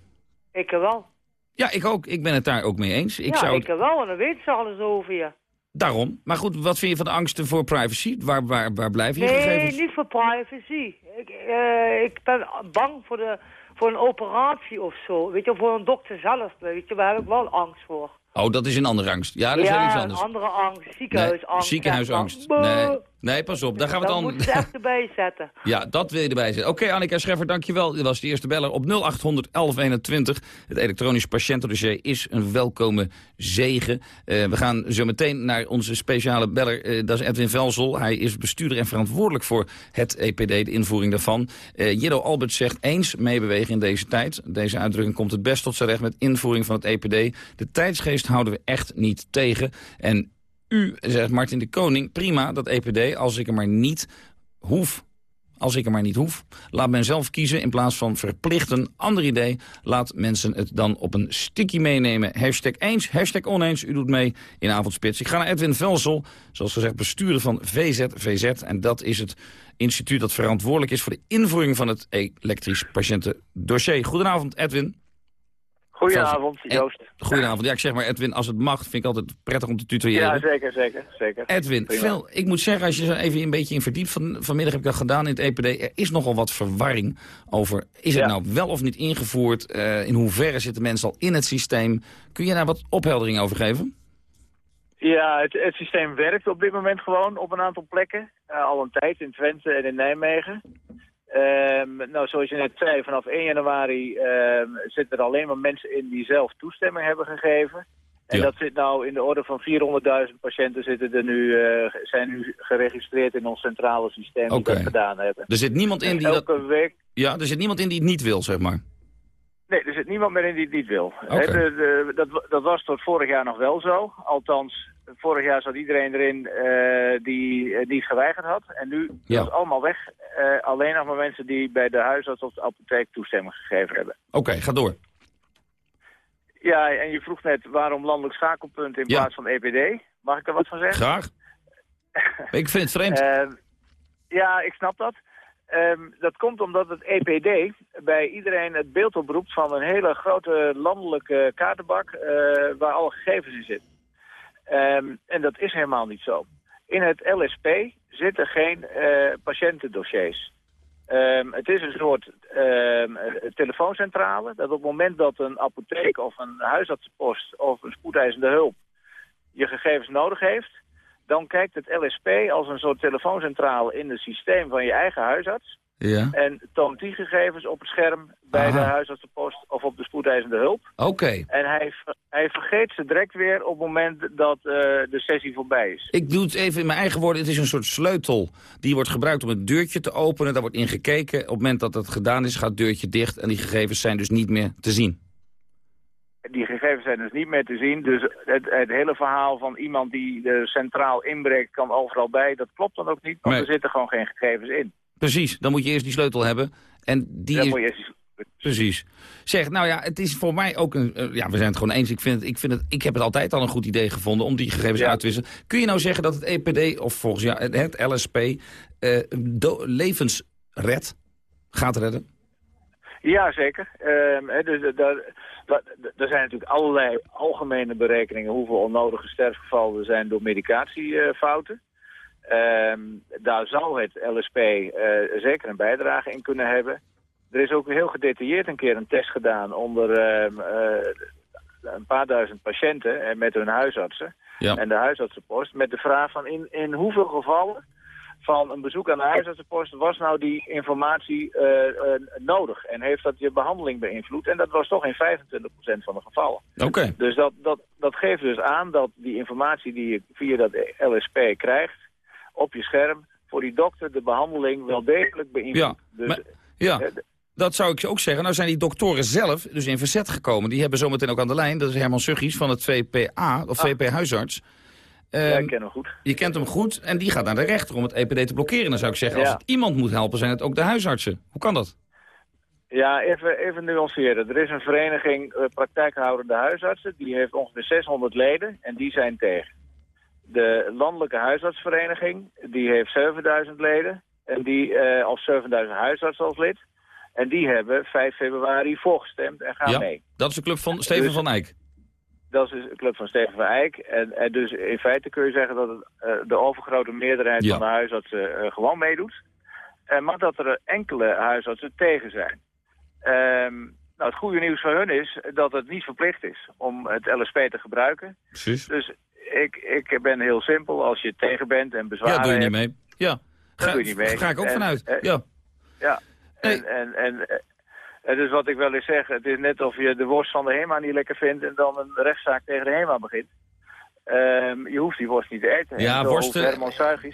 Ik wel. Ja, ik ook. Ik ben het daar ook mee eens. Ik ja, zou ik wel, en dan weten ze alles over je. Daarom. Maar goed, wat vind je van de angsten voor privacy? Waar, waar, waar blijven je nee, gegevens? Nee, niet voor privacy. Ik, uh, ik ben bang voor, de, voor een operatie of zo. Weet je, voor een dokter zelf. Weet je, daar heb ik wel angst voor. Oh, dat is een andere angst. Ja, dat is ja, iets anders. een andere angst. Ziekenhuisangst. Nee, ziekenhuisangst. Nee. nee, pas op. Daar gaan we dan... dan moeten ze echt erbij zetten. ja, dat wil je erbij zetten. Oké, okay, Annika Scheffer, dankjewel. Dit was de eerste beller op 0800 1121. Het elektronisch patiëntendossier is een welkome zegen. Uh, we gaan zo meteen naar onze speciale beller. Uh, dat is Edwin Velzel. Hij is bestuurder en verantwoordelijk voor het EPD, de invoering daarvan. Uh, Jiddo Albert zegt eens meebewegen in deze tijd. Deze uitdrukking komt het best tot zijn recht met invoering van het EPD. De tijdsgeest houden we echt niet tegen. En u, zegt Martin de Koning, prima dat EPD, als ik er maar niet hoef. Als ik er maar niet hoef. Laat men zelf kiezen in plaats van verplichten. Ander idee, laat mensen het dan op een sticky meenemen. Hashtag eens, hashtag oneens, u doet mee in Avondspits. Ik ga naar Edwin Velzel, zoals gezegd bestuurder van VZVZ. En dat is het instituut dat verantwoordelijk is voor de invoering van het elektrisch patiëntendossier. Goedenavond Edwin. Goedenavond, Joost. Goedenavond. Ja, ik zeg maar Edwin, als het mag, vind ik altijd prettig om te tutoyeren. Ja, zeker, zeker. zeker. Edwin, veel, ik moet zeggen, als je er even een beetje in verdiept, van, vanmiddag heb ik dat gedaan in het EPD, er is nogal wat verwarring over, is het Ja. nou wel of niet ingevoerd, eh, in hoeverre zitten mensen al in het systeem. Kun je daar wat opheldering over geven? Ja, het, het systeem werkt op dit moment gewoon op een aantal plekken. Eh, al een tijd in Twente en in Nijmegen. Ehm, nou, zoals je net zei, vanaf 1 januari ehm, zitten er alleen maar mensen in die zelf toestemming hebben gegeven. En dat zit nou in de orde van 400.000 patiënten zitten er nu, eh, zijn nu geregistreerd in ons centrale systeem die Oké. dat gedaan hebben. Er zit niemand in En die elke dat... week Ja, er zit niemand in die het niet wil, zeg maar. Nee, er zit niemand meer in die het niet wil. Hè, de- de- dat, dat was tot vorig jaar nog wel zo. Althans, vorig jaar zat iedereen erin eh, die het geweigerd had. En nu Ja. is het allemaal weg. Eh, alleen nog maar mensen die bij de huisarts of de apotheek toestemming gegeven hebben. Oké, ga door. Ja, en je vroeg net waarom landelijk schakelpunt in Ja. plaats van EPD. Mag ik er wat van zeggen? Graag. Ik vind het vreemd. Ehm, ja, ik snap dat. Ehm, dat komt omdat het EPD bij iedereen het beeld oproept van een hele grote landelijke kaartenbak eh, waar alle gegevens in zitten. Ehm, en dat is helemaal niet zo. In het LSP zitten geen eh, patiëntendossiers. Ehm, het is een soort telefooncentrale dat op het moment dat een apotheek of een huisartsenpost of een spoedeisende hulp je gegevens nodig heeft, dan kijkt het LSP als een soort telefooncentrale in het systeem van je eigen huisarts. Ja. En toont die gegevens op het scherm bij de huisartsenpost of op de spoedeisende hulp. Oké. En hij, hij vergeet ze direct weer op het moment dat eh, de sessie voorbij is. Ik doe het even in mijn eigen woorden. Het is een soort sleutel. Die wordt gebruikt om het deurtje te openen. Daar wordt ingekeken. Op het moment dat het gedaan is, gaat het deurtje dicht. En die gegevens zijn dus niet meer te zien. Die gegevens zijn dus niet meer te zien. Dus het, het hele verhaal van iemand die er centraal inbreekt kan overal bij, dat klopt dan ook niet. Want Nee. er zitten gewoon geen gegevens in. Precies. Dan moet je eerst die sleutel hebben. En die Dan is... moet je eerst- Precies. Zeg, nou ja, het is voor mij ook een... eh, ja, we zijn het gewoon eens. Ik, vind het, ik, vind het, ik heb het altijd al een goed idee gevonden om die gegevens uit te wisselen. Kun je nou zeggen dat het EPD, of volgens jou het LSP, eh, do- levens redt? Gaat redden? Ja, zeker. Ehm, dus, eh, er zijn natuurlijk allerlei algemene berekeningen hoeveel onnodige sterfgevallen er zijn door medicatiefouten. Ehm, daar zou het LSP eh, zeker een bijdrage in kunnen hebben. Er is ook heel gedetailleerd een keer een test gedaan onder ehm, eh, een paar duizend patiënten en met hun huisartsen Ja. en de huisartsenpost met de vraag van in, in hoeveel gevallen van een bezoek aan de huisartsenpost was nou die informatie eh, eh, nodig en heeft dat je behandeling beïnvloed? En dat was toch in 25% van de gevallen. Oké. Dus dat, dat, dat geeft dus aan dat die informatie die je via dat LSP krijgt op je scherm voor die dokter de behandeling wel degelijk beïnvloedt. Ja, Dus, maar- ja. Dat zou ik ook zeggen. Nou zijn die doktoren zelf dus in verzet gekomen. Die hebben zometeen ook aan de lijn. Dat is Herman Suggies van het VPA, of VP Huisarts. Ja, Ehm, ik ken hem goed. Je kent hem goed en die gaat naar de rechter om het EPD te blokkeren. Dan zou ik zeggen, als Ja. het iemand moet helpen, zijn het ook de huisartsen. Hoe kan dat? Ja, even, even nuanceren. Er is een vereniging eh, praktijkhoudende huisartsen. Die heeft ongeveer 600 leden en die zijn tegen. De landelijke huisartsvereniging, die heeft 7000 leden. En die, eh als 7000 huisartsen als lid. En die hebben 5 februari voorgestemd en gaan ja, mee. dat is de club van Steven Dus- van Eyck. Dat is de club van Steven van Eyck. En, en dus in feite kun je zeggen dat het, eh, de overgrote meerderheid Ja. van de huisartsen eh, gewoon meedoet. Eh, maar dat er enkele huisartsen tegen zijn. Ehm, nou, het goede nieuws voor hun is dat het niet verplicht is om het LSP te gebruiken. Precies. Dus ik, ik ben heel simpel. Als je tegen bent en bezwaar Ja, doe je niet mee. Ja, dan doe je niet mee. ga ik ook En, vanuit. Ja. Ja, en, en, en, en dus wat ik wel eens zeg, het is net of je de worst van de HEMA niet lekker vindt en dan een rechtszaak tegen de HEMA begint. Ehm, je hoeft die worst niet te eten. En Ja, worsten,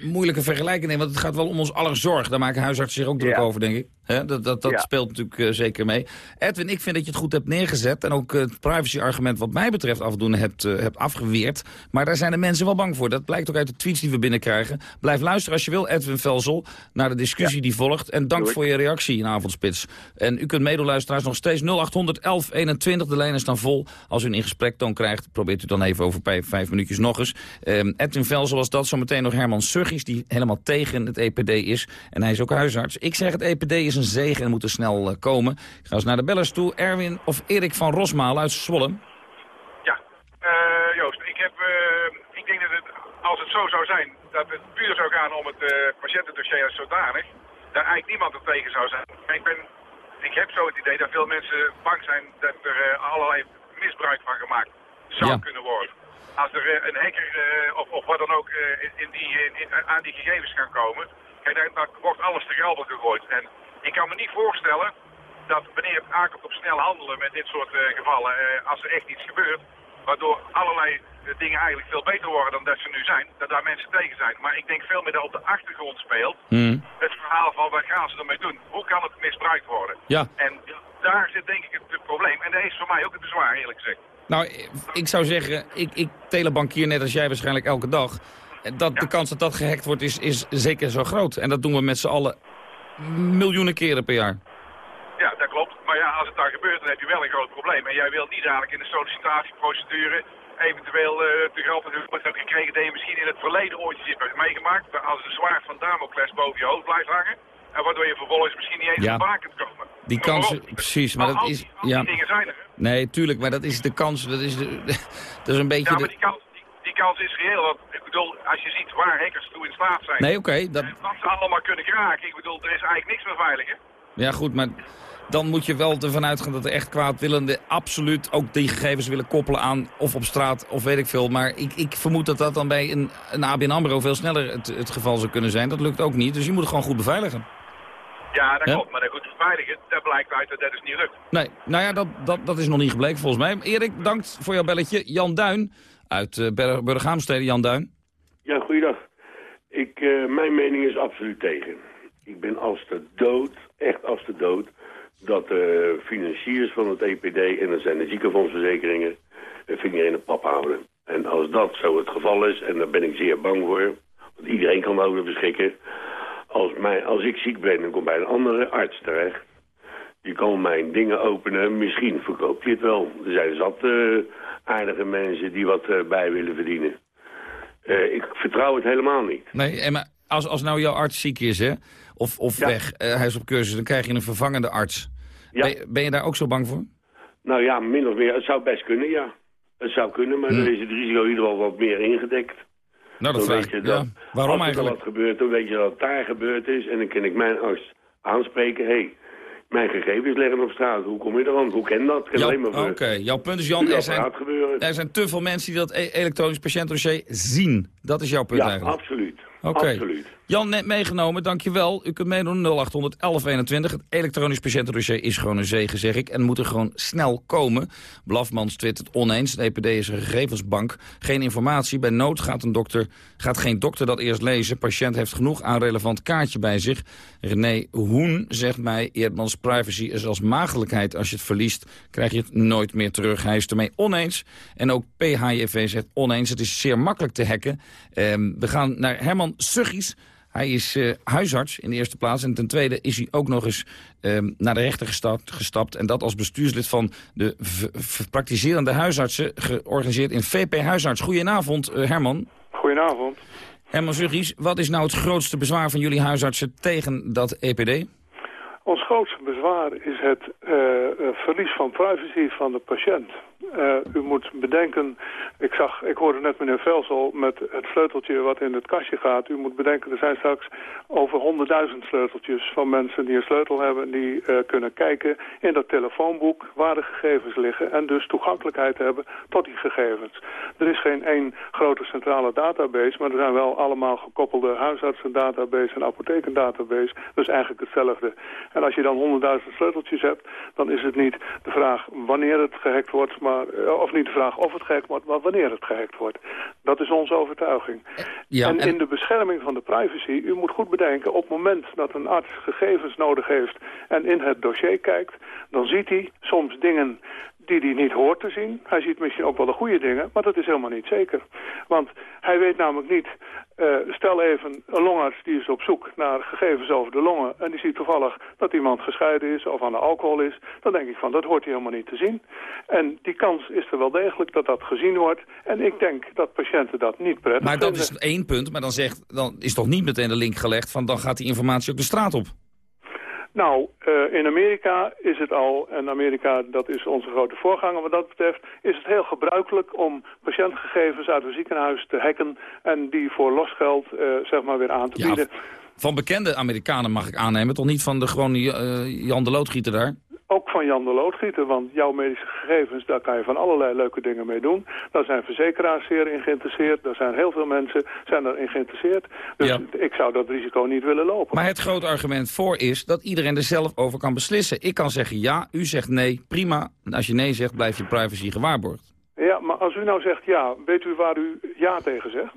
moeilijke vergelijking nemen, want het gaat wel om ons aller zorg. Daar maken huisartsen zich ook druk Ja. over, denk ik. Dat dat, dat Ja. speelt natuurlijk eh, zeker mee. Edwin, ik vind dat je het goed hebt neergezet... en ook eh, het privacy-argument wat mij betreft afdoende hebt, eh, hebt afgeweerd. Maar daar zijn de mensen wel bang voor. Dat blijkt ook uit de tweets die we binnenkrijgen. Blijf luisteren als je wil, Edwin Velzel, naar de discussie die volgt. En dank voor je reactie in Avondspits. En u kunt meedoen, luisteraars, nog steeds 0800 1121. De lijnen staan vol. Als u een in gesprek toon krijgt, probeert u dan even over vijf, vijf minuutjes nog eens. Ehm, Edwin was dat. Zometeen nog Herman Suggies, die helemaal tegen het EPD is. En hij is ook huisarts. Ik zeg het EPD is een zegen en moet er snel eh, komen. Ik ga eens naar de bellers toe. Erwin of Erik van Rosmalen uit Zwolle. Eh, Joost, ik, heb, eh, ik denk dat het, als het zo zou zijn, dat het puur zou gaan om het patiëntendossier als zodanig, daar eigenlijk niemand er tegen zou zijn. Ik, ben, ik heb zo het idee dat veel mensen bang zijn dat er allerlei misbruik van gemaakt zou Ja. kunnen worden. Als er eh, een hacker eh, of, of wat dan ook eh, in, in die, in, in- aan die gegevens kan komen, kijk, dan, dan wordt alles te gelden gegooid. En ik kan me niet voorstellen dat wanneer het aankomt op snel handelen met dit soort gevallen, als er echt iets gebeurt, waardoor allerlei dingen eigenlijk veel beter worden dan dat ze nu zijn, dat daar mensen tegen zijn. Maar ik denk veel meer dat op de achtergrond speelt Hmm. het verhaal van wat gaan ze ermee doen? Hoe kan het misbruikt worden? Ja. En daar zit denk ik het, het probleem. En dat is voor mij ook het bezwaar, eerlijk gezegd. Nou, ik zou zeggen, ik, ik telebankier net als jij waarschijnlijk elke dag. Dat de kans dat dat gehackt wordt is, is zeker zo groot. En dat doen we met z'n allen miljoenen keren per jaar. Ja, dat klopt. Maar ja, als het dan gebeurt, dan heb je wel een groot probleem. En jij wilt niet dadelijk in de sollicitatieprocedure eventueel eh te grappig wordt gekregen dat je misschien in het verleden ooit iets hebt meegemaakt. Als een zwaard van Damocles boven je hoofd blijft hangen. En waardoor je vervolgens misschien niet eens Ja. op baan kunt komen. Die kans, precies, maar dat is... Ja, Die dingen zijn er. hè? nee, tuurlijk, maar dat is de kans, dat is, de, dat is een beetje... Ja, maar de- die kans, die, die kans is reëel. Want ik bedoel, als je ziet waar hackers toe in staat zijn. Nee, oké, dat, Wat ze allemaal kunnen kraken. Ik bedoel, er is eigenlijk niks meer veilig, hè? ja goed, maar dan moet je wel ervan uitgaan dat er echt kwaadwillenden absoluut ook die gegevens willen koppelen aan of op straat of weet ik veel. Maar ik, ik vermoed dat dat dan bij een, een ABN AMRO veel sneller het, het geval zou kunnen zijn. Dat lukt ook niet, dus je moet het gewoon goed beveiligen. Ja, dat Ja. klopt. Maar dat goed beveiligen, dat blijkt uit dat dat dus niet lukt. Nee, nou ja, dat, dat, dat is nog niet gebleken volgens mij. Erik, bedankt voor jouw belletje. Jan Duin uit uh, Burghaamstede. Jan Duin. Ja, goeiedag. Ik, eh, mijn mening is absoluut tegen. Ik ben als de dood, echt als de dood, dat de financiers van het EPD, en dat zijn de ziekenfondsverzekeringen, een vinger in de pap houden. En als dat zo het geval is, en daar ben ik zeer bang voor, want iedereen kan over beschikken, als, mij, als ik ziek ben, dan kom bij een andere arts terecht. Je kan mijn dingen openen, misschien verkoopt je het wel. Er zijn zat eh, aardige mensen die wat eh, bij willen verdienen. Eh, ik vertrouw het helemaal niet. Nee, en maar als, als nou jouw arts ziek is, hè, of, of weg, hij is op cursus, dan krijg je een vervangende arts. Ben, je- ben je daar ook zo bang voor? Nou ja, min of meer. Het zou best kunnen, ja. Het zou kunnen, maar dan is het risico in ieder geval wat meer ingedekt. Nou, dat Dan weet je Ja. Waarom als er eigenlijk? wat gebeurt, dan weet je dat het daar gebeurd is. En dan kan ik mijn arts aanspreken. Hé, hey, mijn gegevens liggen op straat. Hoe kom je eraan? Hoe ken dat? Kan alleen maar Oké, jouw punt is, Jan, er zijn, er zijn te veel mensen die dat e- elektronisch patiëntdossier zien. Dat is jouw punt Ja, eigenlijk. absoluut. Oké. Absoluut. Jan, net meegenomen, dankjewel. U kunt meedoen 0800 1121. Het elektronisch patiëntendossier is gewoon een zegen, zeg ik. En moet er gewoon snel komen. Blafmans twittert oneens. De EPD is een gegevensbank. Geen informatie. Bij nood gaat, een dokter, gaat geen dokter dat eerst lezen. Patiënt heeft genoeg aan relevant kaartje bij zich. René Hoen zegt mij... Eerdmans privacy is als maagdelijkheid. Als je het verliest, krijg je het nooit meer terug. Hij is het ermee oneens. En ook PHJV zegt oneens. Het is zeer makkelijk te hacken. Ehm, we gaan naar Herman Suggies. Hij is eh, huisarts in de eerste plaats. En ten tweede is hij ook nog eens ehm, naar de rechter gestapt, gestapt. En dat als bestuurslid van de praktiserende huisartsen... georganiseerd in VP Huisarts. Goedenavond, eh, Herman. Goedenavond. Herman Suggies, wat is nou het grootste bezwaar van jullie huisartsen tegen dat EPD? Ons grootste bezwaar is het eh, verlies van privacy van de patiënt. Eh, u moet bedenken, ik, zag, ik hoorde net meneer Velsel met het sleuteltje wat in het kastje gaat. U moet bedenken, er zijn straks over 100.000 sleuteltjes van mensen die een sleutel hebben... die eh, kunnen kijken in dat telefoonboek waar de gegevens liggen... en dus toegankelijkheid hebben tot die gegevens. Er is geen één grote centrale database, maar er zijn wel allemaal gekoppelde huisartsendatabase en apothekendatabase. Dus eigenlijk hetzelfde. En als je dan 100.000 sleuteltjes hebt, dan is het niet de vraag wanneer het gehackt wordt, maar, eh, of niet de vraag of het gehackt wordt, maar wanneer het gehackt wordt. Dat is onze overtuiging. Ja, en, en- in de bescherming van de privacy, u moet goed bedenken, op het moment dat een arts gegevens nodig heeft en in het dossier kijkt, dan ziet hij soms dingen die hij niet hoort te zien. Hij ziet misschien ook wel de goede dingen, maar dat is helemaal niet zeker. Want hij weet namelijk niet, eh, stel even een longarts die is op zoek naar gegevens over de longen... en die ziet toevallig dat iemand gescheiden is of aan de alcohol is... dan denk ik van, dat hoort hij helemaal niet te zien. En die kans is er wel degelijk dat dat gezien wordt. En ik denk dat patiënten dat niet prettig Maar dat vinden. is één punt, maar dan, zegt, dan is toch niet meteen de link gelegd... van dan gaat die informatie ook de straat op. Nou, eh, in Amerika is het al, en Amerika dat is onze grote voorganger wat dat betreft, is het heel gebruikelijk om patiëntgegevens uit een ziekenhuis te hacken en die voor losgeld eh, zeg maar weer aan te Ja, bieden. Van bekende Amerikanen mag ik aannemen, toch niet van de gewone eh, Jan de Loodgieter daar? Ook van Jan de Loodgieter, want jouw medische gegevens, daar kan je van allerlei leuke dingen mee doen. Daar zijn verzekeraars zeer in geïnteresseerd. Daar zijn heel veel mensen zijn erin geïnteresseerd. Dus ik zou dat risico niet willen lopen. Maar het grote argument voor is dat iedereen er zelf over kan beslissen. Ik kan zeggen ja, u zegt nee, prima. Als je nee zegt, blijft je privacy gewaarborgd. Ja, maar als u nou zegt ja, weet u waar u ja tegen zegt?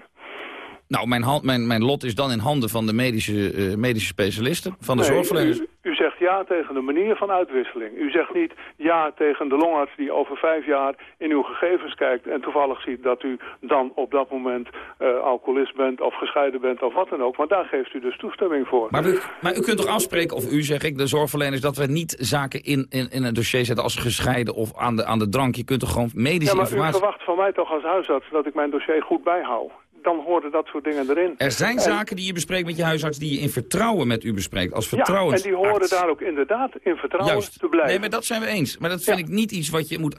Nou, mijn, hand, mijn, mijn lot is dan in handen van de medische, uh, medische specialisten, van de Nee, zorgverleners. U, u zegt ja tegen de manier van uitwisseling. U zegt niet ja tegen de longarts die over vijf jaar in uw gegevens kijkt... en toevallig ziet dat u dan op dat moment eh, alcoholist bent of gescheiden bent of wat dan ook. Want daar geeft u dus toestemming voor. Maar u, maar u kunt toch afspreken, of u zeg ik, de zorgverleners... dat we niet zaken in, in, in een dossier zetten als gescheiden of aan de, aan de drank. Je kunt toch gewoon medische ja, maar u informatie... verwacht van mij toch als huisarts dat ik mijn dossier goed bijhoud. Dan horen dat soort dingen erin. Er zijn En- zaken die je bespreekt met je huisarts... die je in vertrouwen met u bespreekt, als Ja, vertrouwens. en die horen daar ook inderdaad in vertrouwen Juist. te blijven. Nee, maar dat zijn we eens. Maar dat vind ik niet iets wat je moet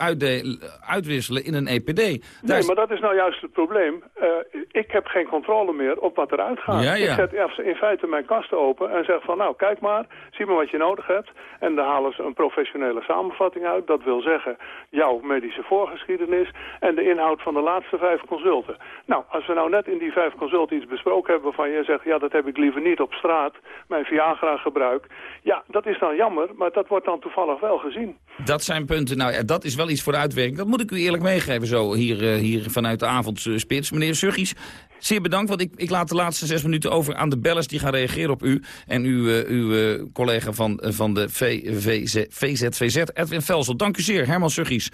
uitwisselen in een EPD. Daar Nee, is- maar dat is nou juist het probleem. Eh, ik heb geen controle meer op wat eruit gaat. Ja, ja. Ik zet in feite mijn kasten open en zeg van... nou, kijk maar, zie maar wat je nodig hebt. En dan halen ze een professionele samenvatting uit. Dat wil zeggen jouw medische voorgeschiedenis... en de inhoud van de laatste vijf consulten. Nou, als we nou net in die vijf consulten iets besproken hebben... waarvan je zegt, ja, dat heb ik liever niet op straat... mijn Viagra-gebruik. Ja, dat is dan jammer, maar dat wordt dan toevallig wel gezien. Dat zijn punten. Nou ja, dat is wel iets voor de uitwerking. Dat moet ik u eerlijk meegeven zo hier, eh, hier vanuit de avondspits. Meneer Suggies, zeer bedankt. Want ik, ik laat de laatste zes minuten over aan de bellers die gaan reageren op u. En uw, eh, uw eh, collega van, eh, van de VVZ, VZVZ, Edwin Velsel. Dank u zeer. Herman Suggies,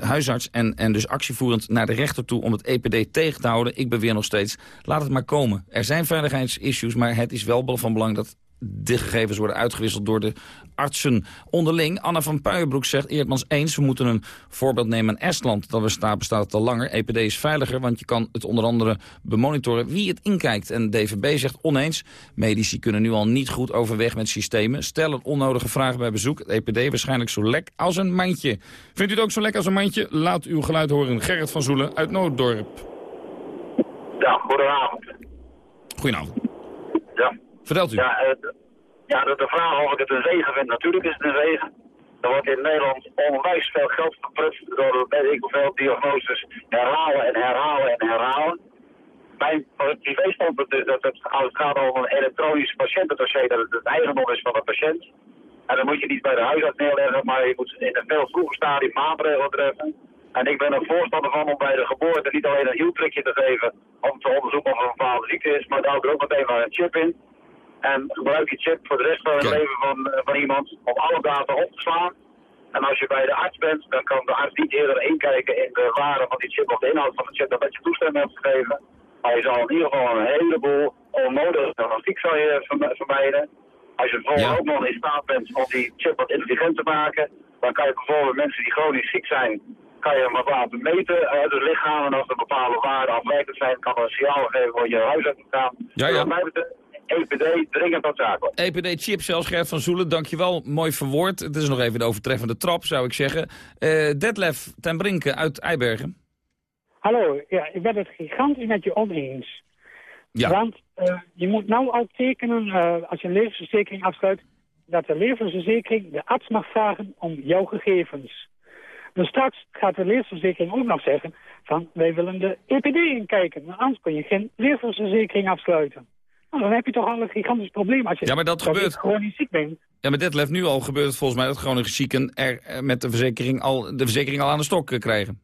huisarts en, en dus actievoerend naar de rechter toe om het EPD tegen te houden. Ik beweer nog steeds, laat het maar komen. Er zijn veiligheidsissues, maar het is wel van belang dat de gegevens worden uitgewisseld door de artsen onderling. Anna van Puijenbroek zegt Eerdmans eens... we moeten een voorbeeld nemen aan Estland. Dat bestaat, bestaat het al langer. EPD is veiliger, want je kan het onder andere bemonitoren wie het inkijkt. En DVB zegt oneens. Medici kunnen nu al niet goed overweg met systemen. Stellen onnodige vragen bij bezoek. Het EPD waarschijnlijk zo lek als een mandje. Vindt u het ook zo lek als een mandje? Laat uw geluid horen. Gerrit van Zoelen uit Nooddorp. Ja, goedenavond. Goedenavond. Vertelt u. Ja, ja de, de vraag of ik het een zegen vind, natuurlijk is het een zegen. Er wordt in Nederland onwijs veel geld geprutst door weet diagnoses herhalen en herhalen en herhalen. Mijn privé-standpunt is dat het, als gaat om een elektronisch patiëntendossier, dat het eigendom is van de patiënt. En dan moet je niet bij de huisarts neerleggen, maar je moet in een veel vroeger stadium maatregelen treffen. En ik ben er voorstander van om bij de geboorte niet alleen een hielprikje te geven om te onderzoeken of er een bepaalde ziekte is, maar daar ook meteen maar een chip in. En gebruik die chip voor de rest van het leven van, eh, van iemand om alle data op te slaan. En als je bij de arts bent, dan kan de arts niet eerder inkijken in de waarde van die chip of de inhoud van de chip dan dat je toestemming hebt gegeven. Maar je zal in ieder geval een heleboel onnodige diagnostiek zal je verm- vermijden. Als je bijvoorbeeld ook nog in staat bent om die chip wat intelligent te maken, dan kan je bijvoorbeeld mensen die chronisch ziek zijn, kan je hem wat laten meten uit het lichaam. En als er bepaalde waarden afwijkend zijn, kan er een signaal geven waar je huis uit moet gaan. Ja, ja. EPD dringend noodzakelijk. EPD-chip zelfs, Gert van Zoelen, dankjewel. Mooi verwoord. Het is nog even de overtreffende trap, zou ik zeggen. Eh Detlef ten Brinke uit Eibergen. Hallo, ja, ik ben het gigantisch met je oneens. Ja. Want eh, je moet nou al tekenen, eh, als je een levensverzekering afsluit, dat de levensverzekering de arts mag vragen om jouw gegevens. Dus straks gaat de levensverzekering ook nog zeggen van wij willen de EPD inkijken. Want anders kun je geen levensverzekering afsluiten. Nou, dan heb je toch al een gigantisch probleem als je Ja, maar dat gebeurt. chronisch ziek bent. Ja, maar Detlef, nu al gebeurt het volgens mij dat chronische zieken er eh, met de verzekering al, de verzekering al aan de stok krijgen.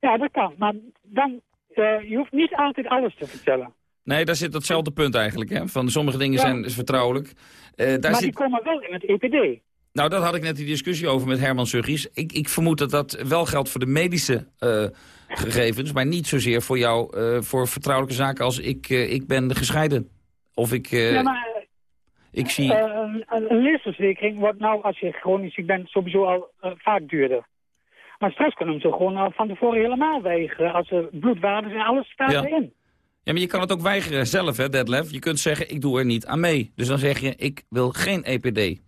Ja, dat kan. Maar dan, eh, je hoeft niet altijd alles te vertellen. Nee, daar zit datzelfde punt eigenlijk. Hè? Van sommige dingen Ja. zijn vertrouwelijk. Eh, daar maar zit... die komen wel in het EPD. Nou, daar had ik net die discussie over met Herman Suggies. Ik, ik vermoed dat dat wel geldt voor de medische gegevens... maar niet zozeer voor jou, eh, voor vertrouwelijke zaken als ik, eh, ik ben gescheiden. Of ik, eh, ja, maar ik zie... een, een levensverzekering wordt nou, als je chronisch ziek bent, sowieso al vaak duurder. Maar straks kunnen ze gewoon al van tevoren helemaal weigeren. Als er bloedwaarden zijn, alles staat Ja. erin. Ja, maar je kan het ook weigeren zelf, hè, Detlef. Je kunt zeggen, ik doe er niet aan mee. Dus dan zeg je, ik wil geen EPD.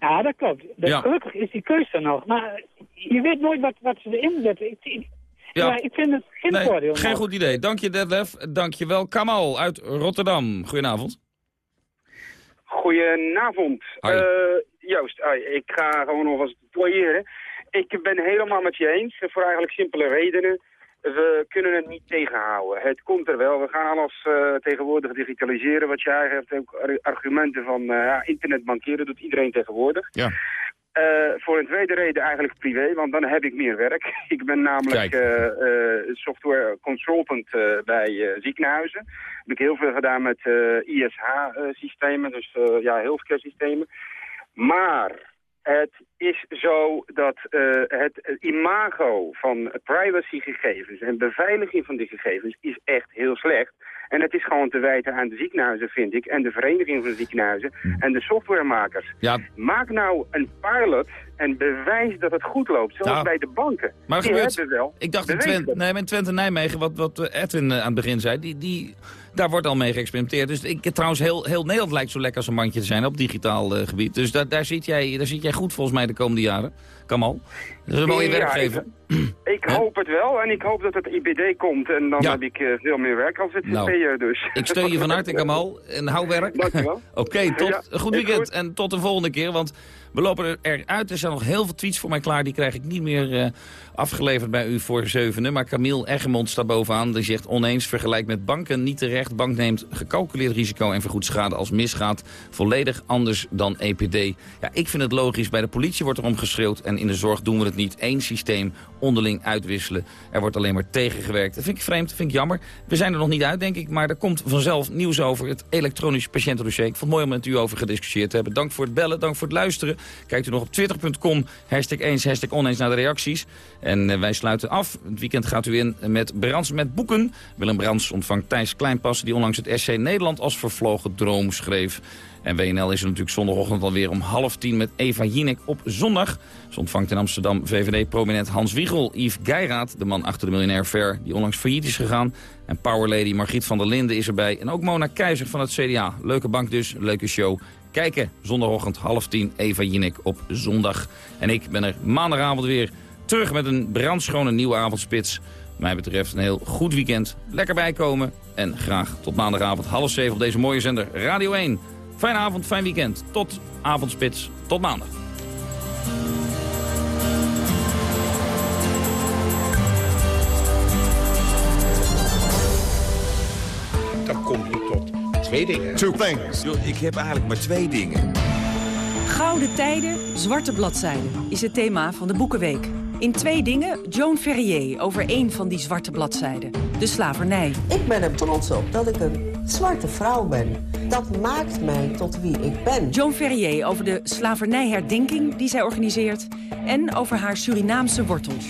Ja, dat klopt. Dat, Ja. Gelukkig is die keuze er nog. Maar je weet nooit wat, wat ze erin zetten. Ik, ik, Ja. ja. ik vind het geen Nee, voordeel. geen goed idee. Dank je, Detlef. Dank je wel. Kamal uit Rotterdam. Goedenavond. Goedenavond. Eh, Joost, ik ga gewoon nog eens tutoyeren. Ik ben helemaal met je eens, voor eigenlijk simpele redenen. We kunnen het niet tegenhouden. Het komt er wel. We gaan alles uh, tegenwoordig digitaliseren. Wat jij hebt ook argumenten van uh, internet bankeren doet iedereen tegenwoordig. Ja. Uh, voor een tweede reden eigenlijk privé, want dan heb ik meer werk. Ik ben namelijk software consultant bij ziekenhuizen. Heb ik heel veel gedaan met ISH-systemen, dus ja, healthcare systemen. Maar het is zo dat uh, het imago van privacygegevens en beveiliging van die gegevens is echt heel slecht. En het is gewoon te wijten aan de ziekenhuizen, vind ik, en de vereniging van de ziekenhuizen hm. en de softwaremakers. Ja. Maak nou een pilot en bewijs dat het goed loopt, zoals bij de banken. Maar die gebeurt, wel ik dacht in Twente, nee, in Twente Nijmegen, wat, wat Edwin eh, aan het begin zei, die, die, daar wordt al mee geëxperimenteerd. Dus ik, trouwens, heel, heel Nederland lijkt zo lekker als een mandje te zijn op digitaal uh, gebied. Dus daar, daar, zit jij, daar zit jij goed volgens mij de komende jaren. Kamal. Dat is een mooie ja, werkgever. Ik, hoop het wel en ik hoop dat het IBD komt. En dan heb ik uh, veel meer werk als het nou, dus. Ik steun je van harte, Kamal. En hou werk. Dankjewel. Oké, tot een goed weekend. En tot de volgende keer, want we lopen eruit. Er zijn nog heel veel tweets voor mij klaar. Die krijg ik niet meer uh, afgeleverd bij u voor zevenen. Maar Camille Eggermond staat bovenaan. Die zegt oneens vergelijk met banken niet terecht. Bank neemt gecalculeerd risico en vergoedt schade als misgaat. Volledig anders dan EPD. Ja, ik vind het logisch. Bij de politie wordt erom geschreeuwd. En in de zorg doen we het niet. Eén systeem onderling uitwisselen. Er wordt alleen maar tegengewerkt. Dat vind ik vreemd, dat vind ik jammer. We zijn er nog niet uit, denk ik. Maar er komt vanzelf nieuws over het elektronisch patiëntendossier. Ik vond het mooi om met u over gediscussieerd te hebben. Dank voor het bellen, dank voor het luisteren. Kijkt u nog op twitter.com, hashtag eens, hashtag oneens naar de reacties. En eh, wij sluiten af. Het weekend gaat u in met Brands met boeken. Willem Brands ontvangt Thijs Kleinpas, die onlangs het SC Nederland als vervlogen droom schreef. En WNL is er natuurlijk zondagochtend alweer om half tien met Eva Jinek op zondag. Ze ontvangt in Amsterdam VVD-prominent Hans Wiegel, Yves Geiraat, de man achter de miljonair Fair, die onlangs failliet is gegaan. En powerlady Margriet van der Linden is erbij. En ook Mona Keizer van het CDA. Leuke bank dus, leuke show. Kijken, zondagochtend half tien, Eva Jinek op zondag. En ik ben er maandagavond weer terug met een brandschone nieuwe avondspits. Mij betreft een heel goed weekend. Lekker bijkomen en graag tot maandagavond half zeven op deze mooie zender Radio 1. Fijne avond, fijn weekend. Tot avondspits, tot maandag. Twee dingen. Two things. Ik heb eigenlijk maar twee dingen. Gouden tijden, zwarte bladzijden is het thema van de Boekenweek. In twee dingen Joan Ferrier over één van die zwarte bladzijden. De slavernij. Ik ben er trots op dat ik een zwarte vrouw ben. Dat maakt mij tot wie ik ben. Joan Ferrier over de slavernijherdenking die zij organiseert... en over haar Surinaamse wortels.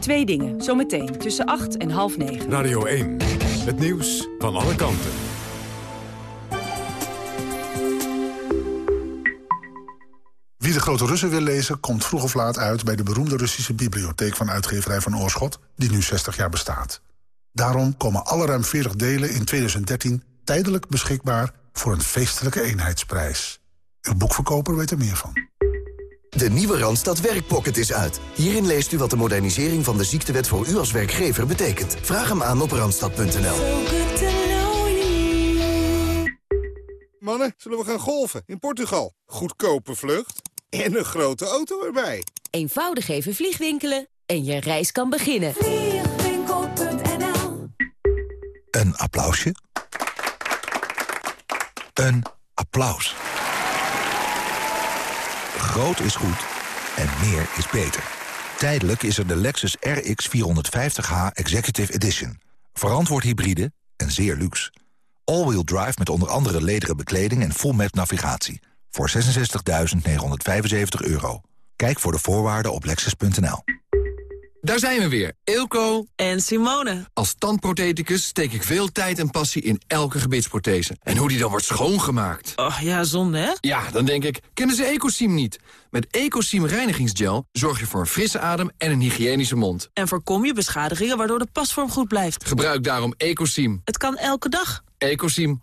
Twee dingen, zometeen, tussen acht en half negen. Radio 1, het nieuws van alle kanten. Wie de grote Russen wil lezen, komt vroeg of laat uit... bij de beroemde Russische bibliotheek van uitgeverij van Oorschot... die nu 60 jaar bestaat. Daarom komen alle ruim 40 delen in 2013 tijdelijk beschikbaar... voor een feestelijke eenheidsprijs. Uw boekverkoper weet er meer van. De nieuwe Randstad Werkpocket is uit. Hierin leest u wat de modernisering van de ziektewet voor u als werkgever betekent. Vraag hem aan op randstad.nl. Mannen, zullen we gaan golfen in Portugal? Goedkope vlucht en een grote auto erbij. Eenvoudig even vliegwinkelen en je reis kan beginnen. Vliegwinkel.nl Een applausje. Een applaus. Groot is goed en meer is beter. Tijdelijk is er de Lexus RX 450h Executive Edition. Verantwoord hybride en zeer luxe. All-wheel drive met onder andere lederen bekleding en full map navigatie. Voor 66.975 euro. Kijk voor de voorwaarden op lexus.nl. Daar zijn we weer, Ilko en Simone. Als tandprotheticus steek ik veel tijd en passie in elke gebitsprothese. En hoe die dan wordt schoongemaakt. Oh ja, zonde hè? Ja, dan denk ik, kennen ze Ecosim niet? Met Ecosim reinigingsgel zorg je voor een frisse adem en een hygiënische mond. En voorkom je beschadigingen waardoor de pasvorm goed blijft. Gebruik daarom Ecosim. Het kan elke dag. Ecosim,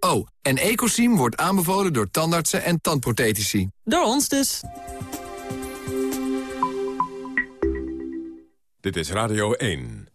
Oh, en Ecosim wordt aanbevolen door tandartsen en tandprothetici. Door ons dus. Dit is Radio 1.